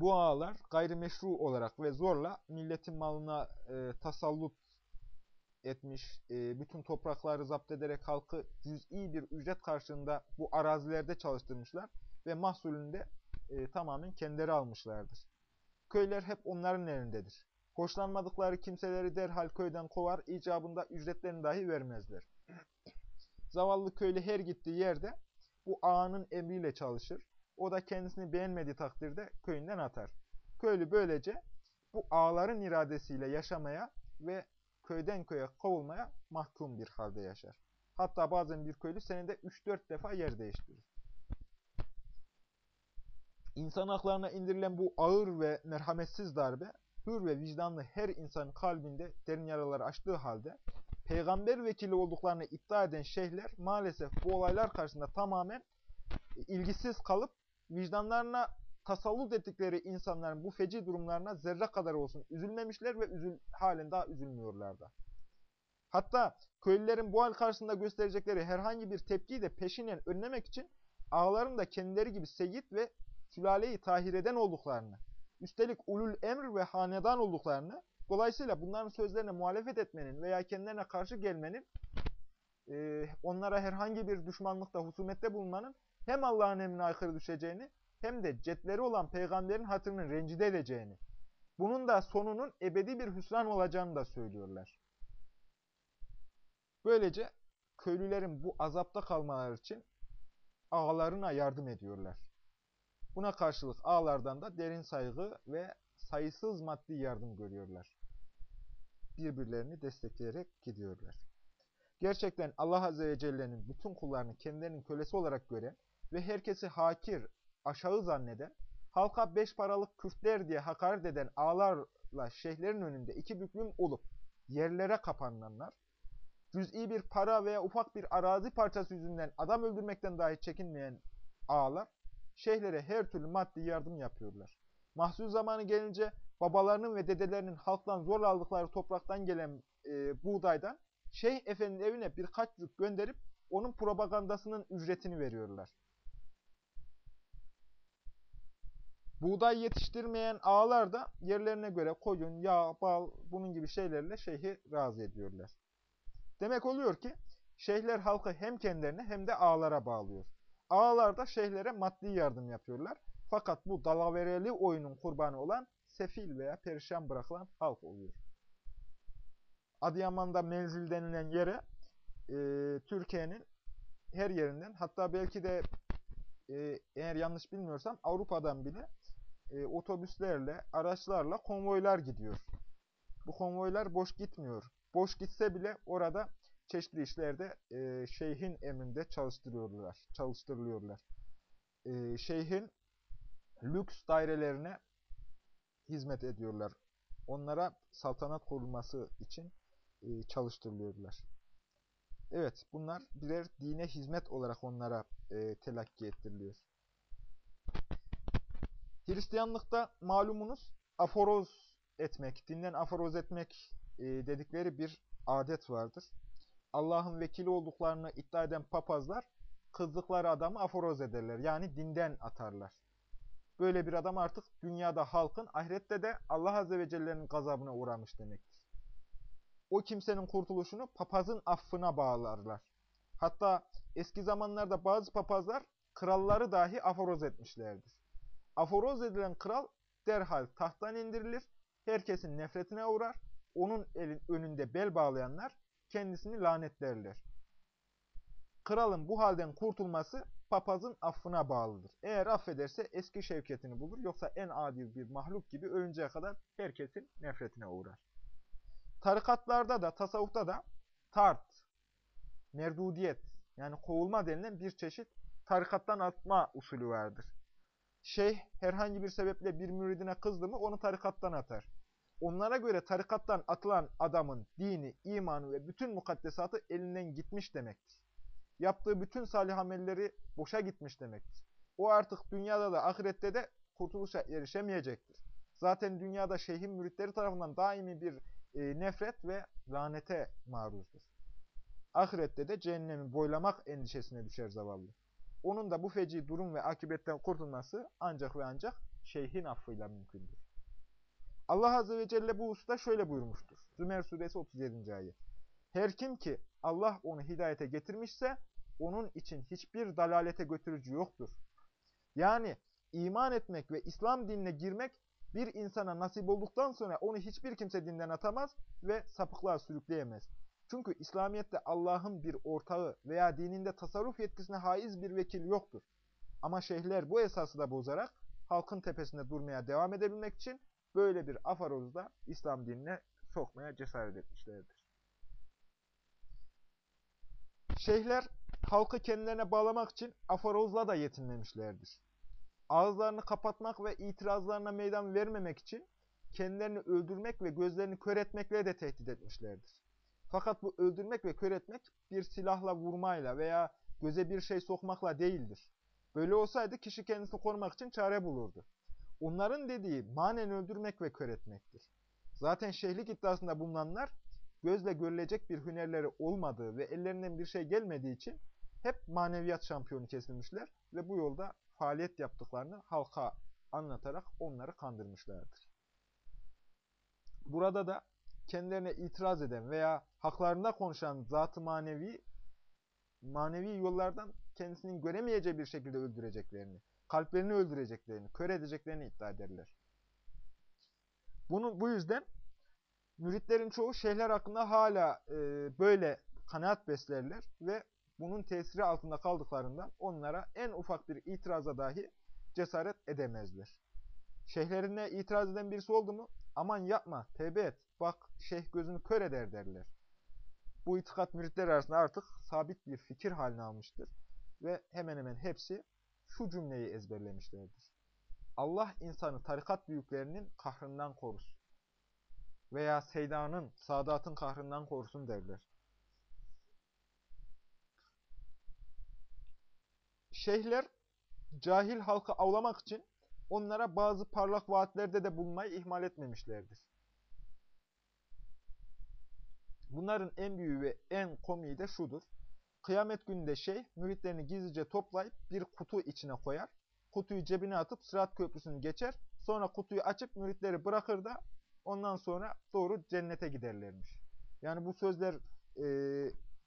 Speaker 1: Bu ağalar gayrimeşru olarak ve zorla milletin malına e, tasallut etmiş, e, bütün toprakları zapt ederek halkı cüz'i bir ücret karşılığında bu arazilerde çalıştırmışlar ve mahsulünde e, tamamen kendileri almışlardır. Köyler hep onların elindedir. Hoşlanmadıkları kimseleri derhal köyden kovar, icabında ücretlerini dahi vermezler. Zavallı köylü her gittiği yerde bu ağanın emriyle çalışır. O da kendisini beğenmediği takdirde köyünden atar. Köylü böylece bu ağların iradesiyle yaşamaya ve köyden köye kovulmaya mahkum bir halde yaşar. Hatta bazen bir köylü senede 3-4 defa yer değiştirir. İnsan haklarına indirilen bu ağır ve merhametsiz darbe, hür ve vicdanlı her insanın kalbinde derin yaralar açtığı halde, peygamber vekili olduklarını iddia eden şeyhler maalesef bu olaylar karşısında tamamen ilgisiz kalıp vicdanlarına tasallut ettikleri insanların bu feci durumlarına zerre kadar olsun üzülmemişler ve üzül, halen daha üzülmüyorlar da. Hatta köylülerin bu hal karşısında gösterecekleri herhangi bir tepkiyi de peşinen önlemek için ağların da kendileri gibi seyit ve sülaleyi tahir eden olduklarını, üstelik ulul emr ve hanedan olduklarını, dolayısıyla bunların sözlerine muhalefet etmenin veya kendilerine karşı gelmenin, onlara herhangi bir düşmanlıkta, husumette bulunmanın hem Allah'ın emrine aykırı düşeceğini hem de cetleri olan peygamberin hatırını rencide edeceğini, bunun da sonunun ebedi bir hüsran olacağını da söylüyorlar. Böylece köylülerin bu azapta kalmaları için ağalarına yardım ediyorlar. Buna karşılık ağalardan da derin saygı ve sayısız maddi yardım görüyorlar. Birbirlerini destekleyerek gidiyorlar. Gerçekten Allah Azze ve Celle'nin bütün kullarını kendilerinin kölesi olarak gören ve herkesi hakir, aşağı zanneden, halka beş paralık küfler diye hakaret eden ağlarla şeyhlerin önünde iki büklüm olup yerlere kapananlar, cüz'i bir para veya ufak bir arazi parçası yüzünden adam öldürmekten dahi çekinmeyen ağalar, şeyhlere her türlü maddi yardım yapıyorlar. Mahsul zamanı gelince babalarının ve dedelerinin halktan zorla aldıkları topraktan gelen e, buğdaydan Şeyh Efendi'nin evine birkaç yük gönderip onun propagandasının ücretini veriyorlar. Buğday yetiştirmeyen ağalar da yerlerine göre koyun, yağ, bal bunun gibi şeylerle şeyhi razı ediyorlar. Demek oluyor ki şeyhler halkı hem kendilerine hem de ağalara bağlıyor. Ağalar da şeyhlere maddi yardım yapıyorlar. Fakat bu dalavereli oyunun kurbanı olan sefil veya perişan bırakılan halk oluyor. Adıyaman'da menzil denilen yere e, Türkiye'nin her yerinden hatta belki de e, eğer yanlış bilmiyorsam Avrupa'dan bile e, otobüslerle, araçlarla konvoylar gidiyor. Bu konvoylar boş gitmiyor. Boş gitse bile orada çeşitli işlerde e, şeyhin emrinde çalıştırıyorlar. çalıştırılıyorlar. E, şeyhin lüks dairelerine hizmet ediyorlar. Onlara saltanat kurulması için e, çalıştırılıyorlar. Evet, bunlar birer dine hizmet olarak onlara e, telakki ettiriliyor. Hristiyanlıkta malumunuz aforoz etmek, dinden aforoz etmek e, dedikleri bir adet vardır. Allah'ın vekili olduklarını iddia eden papazlar kızdıkları adamı aforoz ederler. Yani dinden atarlar. Böyle bir adam artık dünyada halkın, ahirette de Allah Azze ve Celle'nin gazabına uğramış demektir. O kimsenin kurtuluşunu papazın affına bağlarlar. Hatta eski zamanlarda bazı papazlar kralları dahi aforoz etmişlerdir. Aforoz edilen kral derhal tahttan indirilir, herkesin nefretine uğrar, onun elin önünde bel bağlayanlar kendisini lanetlerler. Kralın bu halden kurtulması papazın affına bağlıdır. Eğer affederse eski şevketini bulur, yoksa en adil bir mahluk gibi ölünceye kadar herkesin nefretine uğrar. Tarikatlarda da, tasavvufta da tart, merdudiyet yani kovulma denilen bir çeşit tarikattan atma usulü vardır. Şeyh herhangi bir sebeple bir müridine kızdı mı onu tarikattan atar. Onlara göre tarikattan atılan adamın dini, imanı ve bütün mukaddesatı elinden gitmiş demektir. Yaptığı bütün salih amelleri boşa gitmiş demektir. O artık dünyada da ahirette de kurtuluşa erişemeyecektir. Zaten dünyada şeyhin müritleri tarafından daimi bir e, nefret ve lanete maruzdur. Ahirette de cehennemi boylamak endişesine düşer zavallı. Onun da bu feci durum ve akibetten kurtulması ancak ve ancak şeyhin affıyla mümkündür. Allah Azze ve Celle bu hususta şöyle buyurmuştur. Zümer suresi 37. ayet. Her kim ki Allah onu hidayete getirmişse onun için hiçbir dalalete götürücü yoktur. Yani iman etmek ve İslam dinine girmek bir insana nasip olduktan sonra onu hiçbir kimse dinden atamaz ve sapıklığa sürükleyemez. Çünkü İslamiyet'te Allah'ın bir ortağı veya dininde tasarruf yetkisine haiz bir vekil yoktur. Ama şeyhler bu esası da bozarak halkın tepesinde durmaya devam edebilmek için böyle bir afarozu da İslam dinine sokmaya cesaret etmişlerdir. Şeyhler halkı kendilerine bağlamak için afarozla da yetinmemişlerdir. Ağızlarını kapatmak ve itirazlarına meydan vermemek için kendilerini öldürmek ve gözlerini kör etmekle de tehdit etmişlerdir. Fakat bu öldürmek ve kör etmek bir silahla vurmayla veya göze bir şey sokmakla değildir. Böyle olsaydı kişi kendisini korumak için çare bulurdu. Onların dediği manen öldürmek ve kör etmektir. Zaten şeyhlik iddiasında bulunanlar gözle görülecek bir hünerleri olmadığı ve ellerinden bir şey gelmediği için hep maneviyat şampiyonu kesilmişler ve bu yolda faaliyet yaptıklarını halka anlatarak onları kandırmışlardır. Burada da kendilerine itiraz eden veya haklarında konuşan zat-ı manevi, manevi yollardan kendisinin göremeyeceği bir şekilde öldüreceklerini, kalplerini öldüreceklerini, kör edeceklerini iddia ederler. Bunu, bu yüzden müritlerin çoğu şeyhler hakkında hala e, böyle kanaat beslerler ve bunun tesiri altında kaldıklarından onlara en ufak bir itiraza dahi cesaret edemezler. Şeyhlerine itiraz eden birisi oldu mu aman yapma, tevbe et, bak şeyh gözünü kör eder derler. Bu itikat müritler arasında artık sabit bir fikir haline almıştır. Ve hemen hemen hepsi şu cümleyi ezberlemişlerdir. Allah insanı tarikat büyüklerinin kahrından korusun. Veya Seyda'nın, Sadat'ın kahrından korusun derler. Şeyhler cahil halkı avlamak için onlara bazı parlak vaatlerde de bulunmayı ihmal etmemişlerdir. Bunların en büyüğü ve en komiği de şudur. Kıyamet gününde şeyh müritlerini gizlice toplayıp bir kutu içine koyar. Kutuyu cebine atıp Sırat Köprüsü'nü geçer. Sonra kutuyu açıp müritleri bırakır da ondan sonra doğru cennete giderlermiş. Yani bu sözler e,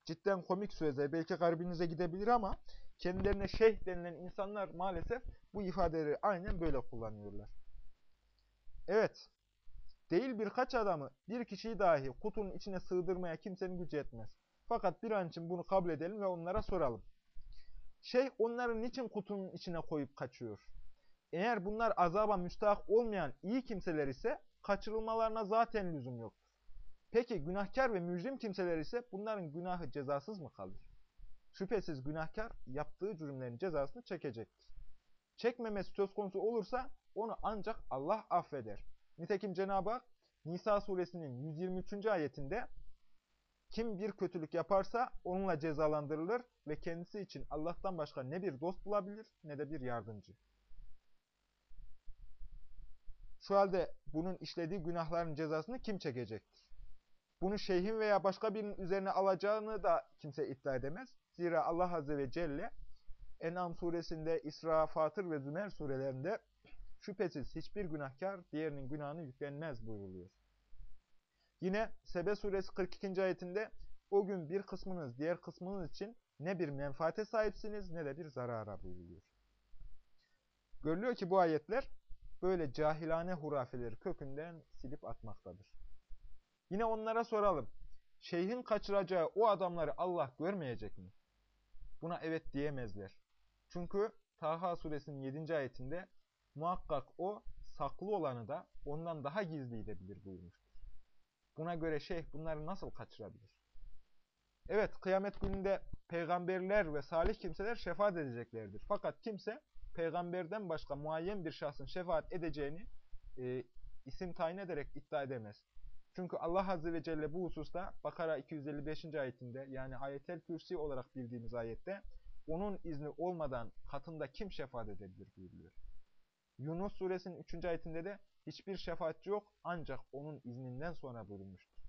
Speaker 1: cidden komik sözler. Belki garibinize gidebilir ama kendilerine şeyh denilen insanlar maalesef bu ifadeleri aynen böyle kullanıyorlar. Evet, değil birkaç adamı, bir kişiyi dahi kutunun içine sığdırmaya kimsenin gücü etmez. Fakat bir an için bunu kabul edelim ve onlara soralım. Şeyh onları niçin kutunun içine koyup kaçıyor? Eğer bunlar azaba müstahak olmayan iyi kimseler ise kaçırılmalarına zaten lüzum yoktur. Peki günahkar ve mücrim kimseler ise bunların günahı cezasız mı kalır? Şüphesiz günahkar yaptığı cürümlerin cezasını çekecektir. Çekmemesi söz konusu olursa onu ancak Allah affeder. Nitekim Cenab-ı Hak Nisa suresinin 123. ayetinde kim bir kötülük yaparsa onunla cezalandırılır ve kendisi için Allah'tan başka ne bir dost bulabilir ne de bir yardımcı. Şu halde bunun işlediği günahların cezasını kim çekecektir? Bunu şeyhin veya başka birinin üzerine alacağını da kimse iddia edemez. Zira Allah Azze ve Celle En'am suresinde, İsra, Fatır ve Zümer surelerinde şüphesiz hiçbir günahkar diğerinin günahını yüklenmez buyruluyor. Yine Sebe suresi 42. ayetinde o gün bir kısmınız diğer kısmınız için ne bir menfaate sahipsiniz ne de bir zarara buyruluyor. Görülüyor ki bu ayetler böyle cahilane hurafeleri kökünden silip atmaktadır. Yine onlara soralım. Şeyhin kaçıracağı o adamları Allah görmeyecek mi? Buna evet diyemezler. Çünkü Taha suresinin 7. ayetinde muhakkak o saklı olanı da ondan daha gizliyi de bilir buyurmuştur. Buna göre şeyh bunları nasıl kaçırabilir? Evet kıyamet gününde peygamberler ve salih kimseler şefaat edeceklerdir. Fakat kimse peygamberden başka muayyen bir şahsın şefaat edeceğini e, isim tayin ederek iddia edemez. Çünkü Allah Azze ve Celle bu hususta Bakara 255. ayetinde yani ayetel kürsi olarak bildiğimiz ayette onun izni olmadan katında kim şefaat edebilir buyuruyor. Yunus suresinin 3. ayetinde de hiçbir şefaatçi yok ancak onun izninden sonra buyurulmuştur.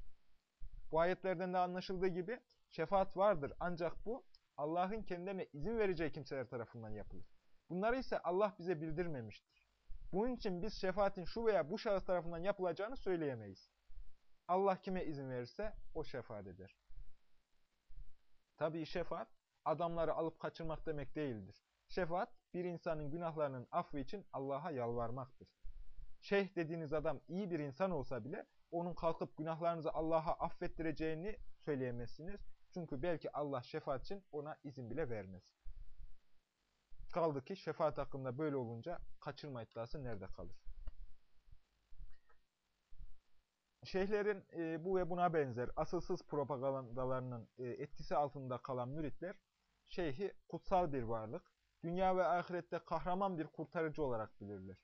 Speaker 1: Bu ayetlerden de anlaşıldığı gibi şefaat vardır ancak bu Allah'ın kendilerine izin vereceği kimseler tarafından yapılır. Bunları ise Allah bize bildirmemiştir. Bunun için biz şefaatin şu veya bu şahıs tarafından yapılacağını söyleyemeyiz. Allah kime izin verirse o şefaat eder. Tabii şefaat adamları alıp kaçırmak demek değildir. Şefaat bir insanın günahlarının affı için Allah'a yalvarmaktır. Şeyh dediğiniz adam iyi bir insan olsa bile onun kalkıp günahlarınızı Allah'a affettireceğini söyleyemezsiniz. Çünkü belki Allah şefaat için ona izin bile vermez. Kaldı ki şefaat hakkında böyle olunca kaçırma iddiası nerede kalır? Şeyhlerin e, bu ve buna benzer asılsız propagandalarının e, etkisi altında kalan müritler, şeyhi kutsal bir varlık, dünya ve ahirette kahraman bir kurtarıcı olarak bilirler.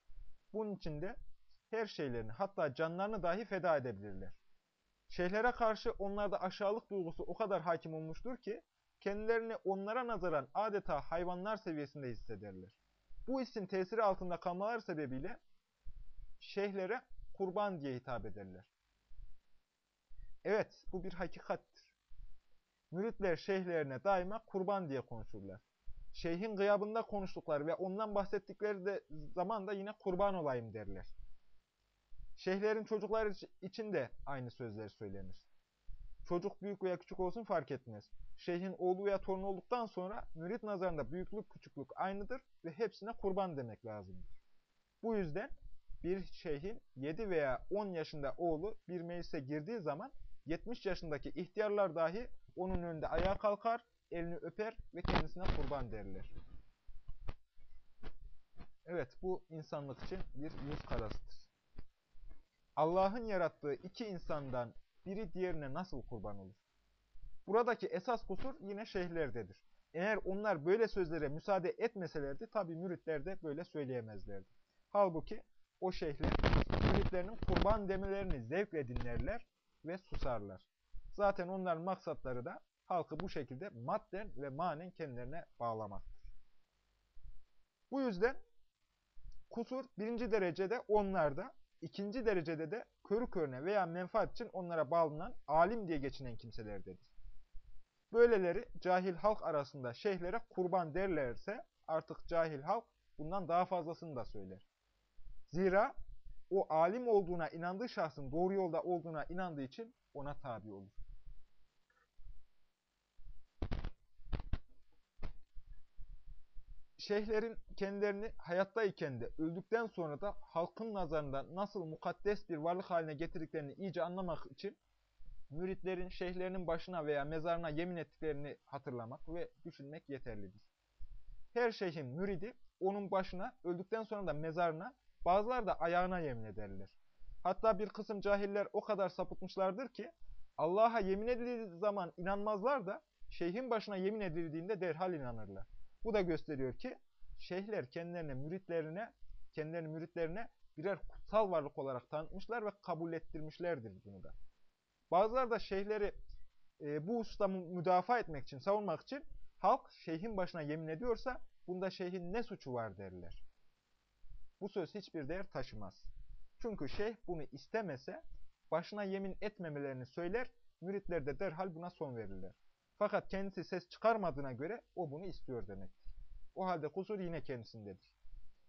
Speaker 1: Bunun için de her şeylerini hatta canlarını dahi feda edebilirler. Şeyhlere karşı onlarda aşağılık duygusu o kadar hakim olmuştur ki kendilerini onlara nazaran adeta hayvanlar seviyesinde hissederler. Bu isim tesiri altında kalmalar sebebiyle şeyhlere kurban diye hitap ederler. Evet, bu bir hakikattir. Müritler şeyhlerine daima kurban diye konuşurlar. Şeyhin gıyabında konuştukları ve ondan bahsettikleri de zaman da yine kurban olayım derler. Şeyhlerin çocukları için de aynı sözler söylenir. Çocuk büyük veya küçük olsun fark etmez. Şeyhin oğlu veya torunu olduktan sonra mürit nazarında büyüklük küçüklük aynıdır ve hepsine kurban demek lazımdır. Bu yüzden bir şeyhin 7 veya 10 yaşında oğlu bir meclise girdiği zaman 70 yaşındaki ihtiyarlar dahi onun önünde ayağa kalkar, elini öper ve kendisine kurban derler. Evet, bu insanlık için bir yüz karasıdır. Allah'ın yarattığı iki insandan biri diğerine nasıl kurban olur? Buradaki esas kusur yine şeyhlerdedir. Eğer onlar böyle sözlere müsaade etmeselerdi tabi müritler de böyle söyleyemezlerdi. Halbuki o şeyhler müritlerinin kurban demelerini zevkle dinlerler ve susarlar. Zaten onların maksatları da halkı bu şekilde madden ve manen kendilerine bağlamaktır. Bu yüzden kusur birinci derecede onlarda, ikinci derecede de körü körüne veya menfaat için onlara bağlanan alim diye geçinen kimselerdedir. Böyleleri cahil halk arasında şeyhlere kurban derlerse artık cahil halk bundan daha fazlasını da söyler. Zira o alim olduğuna inandığı şahsın doğru yolda olduğuna inandığı için ona tabi olur. Şeyhlerin kendilerini hayattayken de öldükten sonra da halkın nazarında nasıl mukaddes bir varlık haline getirdiklerini iyice anlamak için müritlerin şeyhlerinin başına veya mezarına yemin ettiklerini hatırlamak ve düşünmek yeterlidir. Her şeyhin müridi onun başına, öldükten sonra da mezarına, bazılar da ayağına yemin ederler. Hatta bir kısım cahiller o kadar sapıtmışlardır ki Allah'a yemin edildiği zaman inanmazlar da şeyhin başına yemin edildiğinde derhal inanırlar. Bu da gösteriyor ki şeyhler kendilerine, müritlerine, kendilerini müritlerine birer kutsal varlık olarak tanıtmışlar ve kabul ettirmişlerdir bunu da. Bazıları da şeyhleri e, bu hususta müdafaa etmek için, savunmak için halk şeyhin başına yemin ediyorsa bunda şeyhin ne suçu var derler. Bu söz hiçbir değer taşımaz. Çünkü şeyh bunu istemese başına yemin etmemelerini söyler, müritler de derhal buna son verirler. Fakat kendisi ses çıkarmadığına göre o bunu istiyor demektir. O halde kusur yine kendisindedir.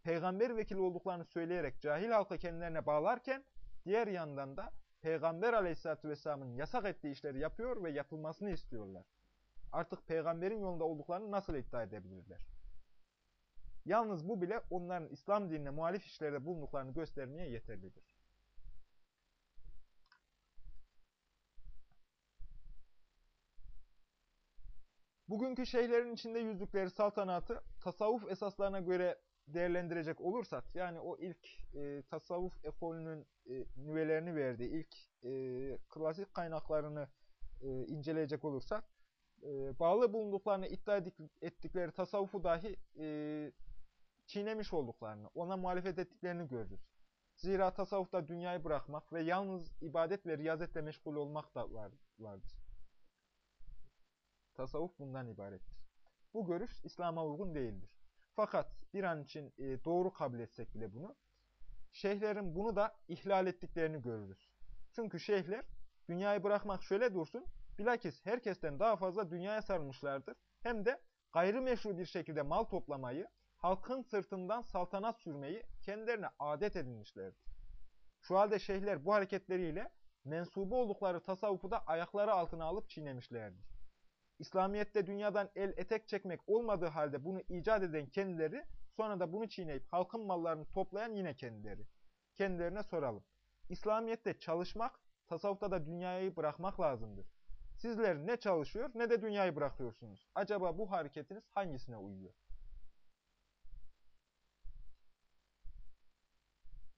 Speaker 1: Peygamber vekili olduklarını söyleyerek cahil halka kendilerine bağlarken diğer yandan da Peygamber aleyhissalatü vesselamın yasak ettiği işleri yapıyor ve yapılmasını istiyorlar. Artık peygamberin yolunda olduklarını nasıl iddia edebilirler? Yalnız bu bile onların İslam dinine muhalif işlerde bulunduklarını göstermeye yeterlidir. Bugünkü şeyhlerin içinde yüzdükleri saltanatı tasavvuf esaslarına göre değerlendirecek olursak, yani o ilk e, tasavvuf ekolünün e, nüvelerini verdiği ilk e, klasik kaynaklarını e, inceleyecek olursak, e, bağlı bulunduklarını iddia ettikleri tasavvufu dahi e, çiğnemiş olduklarını, ona muhalefet ettiklerini görürüz. Zira tasavvufta dünyayı bırakmak ve yalnız ibadet ve riyazetle meşgul olmak da var, vardır. Tasavvuf bundan ibarettir. Bu görüş İslam'a uygun değildir. Fakat bir an için e, doğru kabul etsek bile bunu, şeyhlerin bunu da ihlal ettiklerini görürüz. Çünkü şeyhler dünyayı bırakmak şöyle dursun, bilakis herkesten daha fazla dünyaya sarılmışlardır. Hem de gayrimeşru bir şekilde mal toplamayı, halkın sırtından saltanat sürmeyi kendilerine adet edinmişlerdir. Şu halde şeyhler bu hareketleriyle mensubu oldukları tasavvufu da ayakları altına alıp çiğnemişlerdir. İslamiyet'te dünyadan el etek çekmek olmadığı halde bunu icat eden kendileri, sonra da bunu çiğneyip halkın mallarını toplayan yine kendileri. Kendilerine soralım. İslamiyet'te çalışmak, tasavvufta da dünyayı bırakmak lazımdır. Sizler ne çalışıyor ne de dünyayı bırakıyorsunuz. Acaba bu hareketiniz hangisine uyuyor?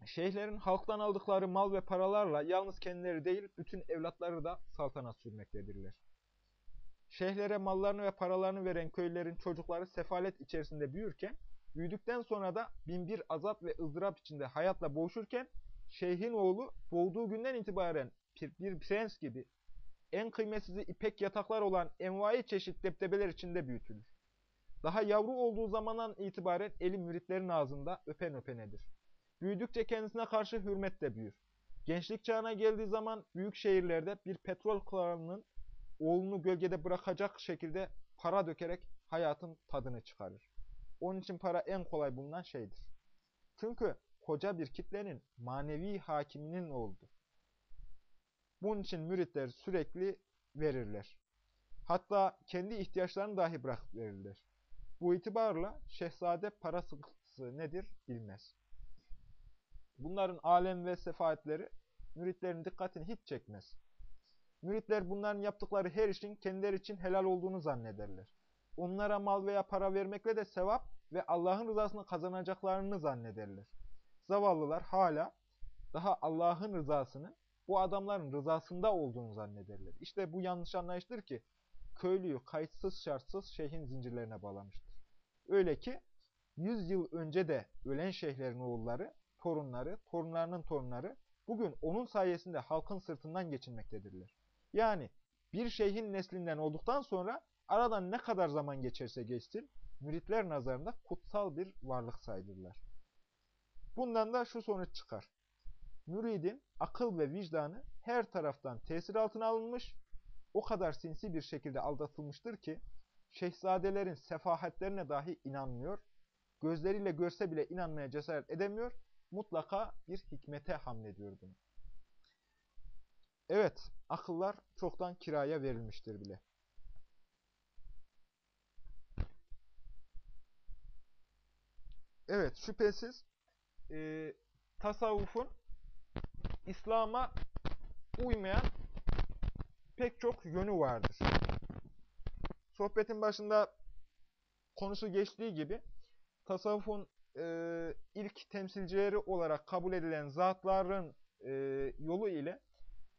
Speaker 1: Şeyhlerin halktan aldıkları mal ve paralarla yalnız kendileri değil bütün evlatları da saltanat sürmektedirler. Şeyhlere mallarını ve paralarını veren köylerin çocukları sefalet içerisinde büyürken, büyüdükten sonra da binbir azap ve ızdırap içinde hayatla boğuşurken, şeyhin oğlu doğduğu günden itibaren bir prens gibi en kıymetsizi ipek yataklar olan envai çeşit deptebeler içinde büyütülür. Daha yavru olduğu zamandan itibaren eli müritlerin ağzında öpen öpenedir. Büyüdükçe kendisine karşı hürmet de büyür. Gençlik çağına geldiği zaman büyük şehirlerde bir petrol klanının oğlunu gölgede bırakacak şekilde para dökerek hayatın tadını çıkarır. Onun için para en kolay bulunan şeydir. Çünkü koca bir kitlenin manevi hakiminin oldu. Bunun için müritler sürekli verirler. Hatta kendi ihtiyaçlarını dahi bırakıp verirler. Bu itibarla şehzade para sıkıntısı nedir bilmez. Bunların alem ve sefaatleri müritlerin dikkatini hiç çekmez. Müritler bunların yaptıkları her işin kendileri için helal olduğunu zannederler. Onlara mal veya para vermekle de sevap ve Allah'ın rızasını kazanacaklarını zannederler. Zavallılar hala daha Allah'ın rızasını bu adamların rızasında olduğunu zannederler. İşte bu yanlış anlayıştır ki köylüyü kayıtsız şartsız şeyhin zincirlerine bağlamıştır. Öyle ki 100 yıl önce de ölen şeyhlerin oğulları, torunları, torunlarının torunları bugün onun sayesinde halkın sırtından geçinmektedirler. Yani bir şeyhin neslinden olduktan sonra aradan ne kadar zaman geçerse geçsin, müritler nazarında kutsal bir varlık sayılırlar. Bundan da şu sonuç çıkar. Müridin akıl ve vicdanı her taraftan tesir altına alınmış, o kadar sinsi bir şekilde aldatılmıştır ki, şehzadelerin sefahatlerine dahi inanmıyor, gözleriyle görse bile inanmaya cesaret edemiyor, mutlaka bir hikmete hamlediyor bunu. Evet, akıllar çoktan kiraya verilmiştir bile. Evet, şüphesiz e, tasavvufun İslam'a uymayan pek çok yönü vardır. Sohbetin başında konusu geçtiği gibi tasavvufun e, ilk temsilcileri olarak kabul edilen zatların e, yolu ile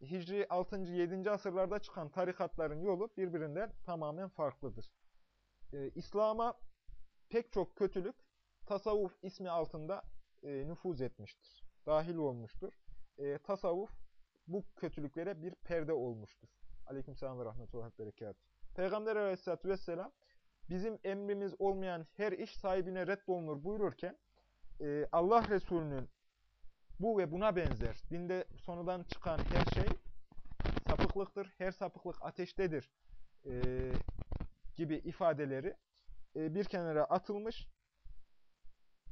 Speaker 1: Hicri 6. 7. asırlarda çıkan tarikatların yolu birbirinden tamamen farklıdır. E, İslam'a pek çok kötülük tasavvuf ismi altında e, nüfuz etmiştir. Dahil olmuştur. E, tasavvuf bu kötülüklere bir perde olmuştur. Aleykümselam ve rahmetullah berekat. Peygamber aleyhissalatü vesselam bizim emrimiz olmayan her iş sahibine reddolunur buyururken e, Allah Resulü'nün bu ve buna benzer dinde sonradan çıkan her şey sapıklıktır, her sapıklık ateştedir e, gibi ifadeleri e, bir kenara atılmış,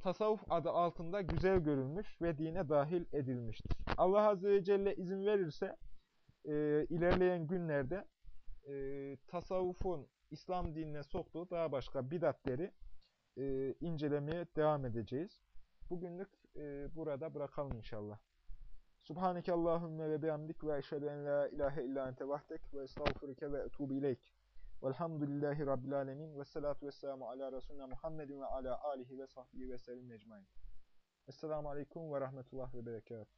Speaker 1: tasavvuf adı altında güzel görülmüş ve dine dahil edilmiştir. Allah Azze ve Celle izin verirse e, ilerleyen günlerde e, tasavvufun İslam dinine soktuğu daha başka bidatleri e, incelemeye devam edeceğiz. Bugünlük e, burada bırakalım inşallah. Subhaneke Allahümme ve bihamdik ve eşhedü en la ilahe illa ente vahdek ve estağfurike ve etubu ileyk. Velhamdülillahi Rabbil alemin ve salatu ve selamu ala Resulüne Muhammedin ve ala alihi ve sahbihi ve sellim ecmain. Esselamu aleyküm ve rahmetullah ve berekatuhu.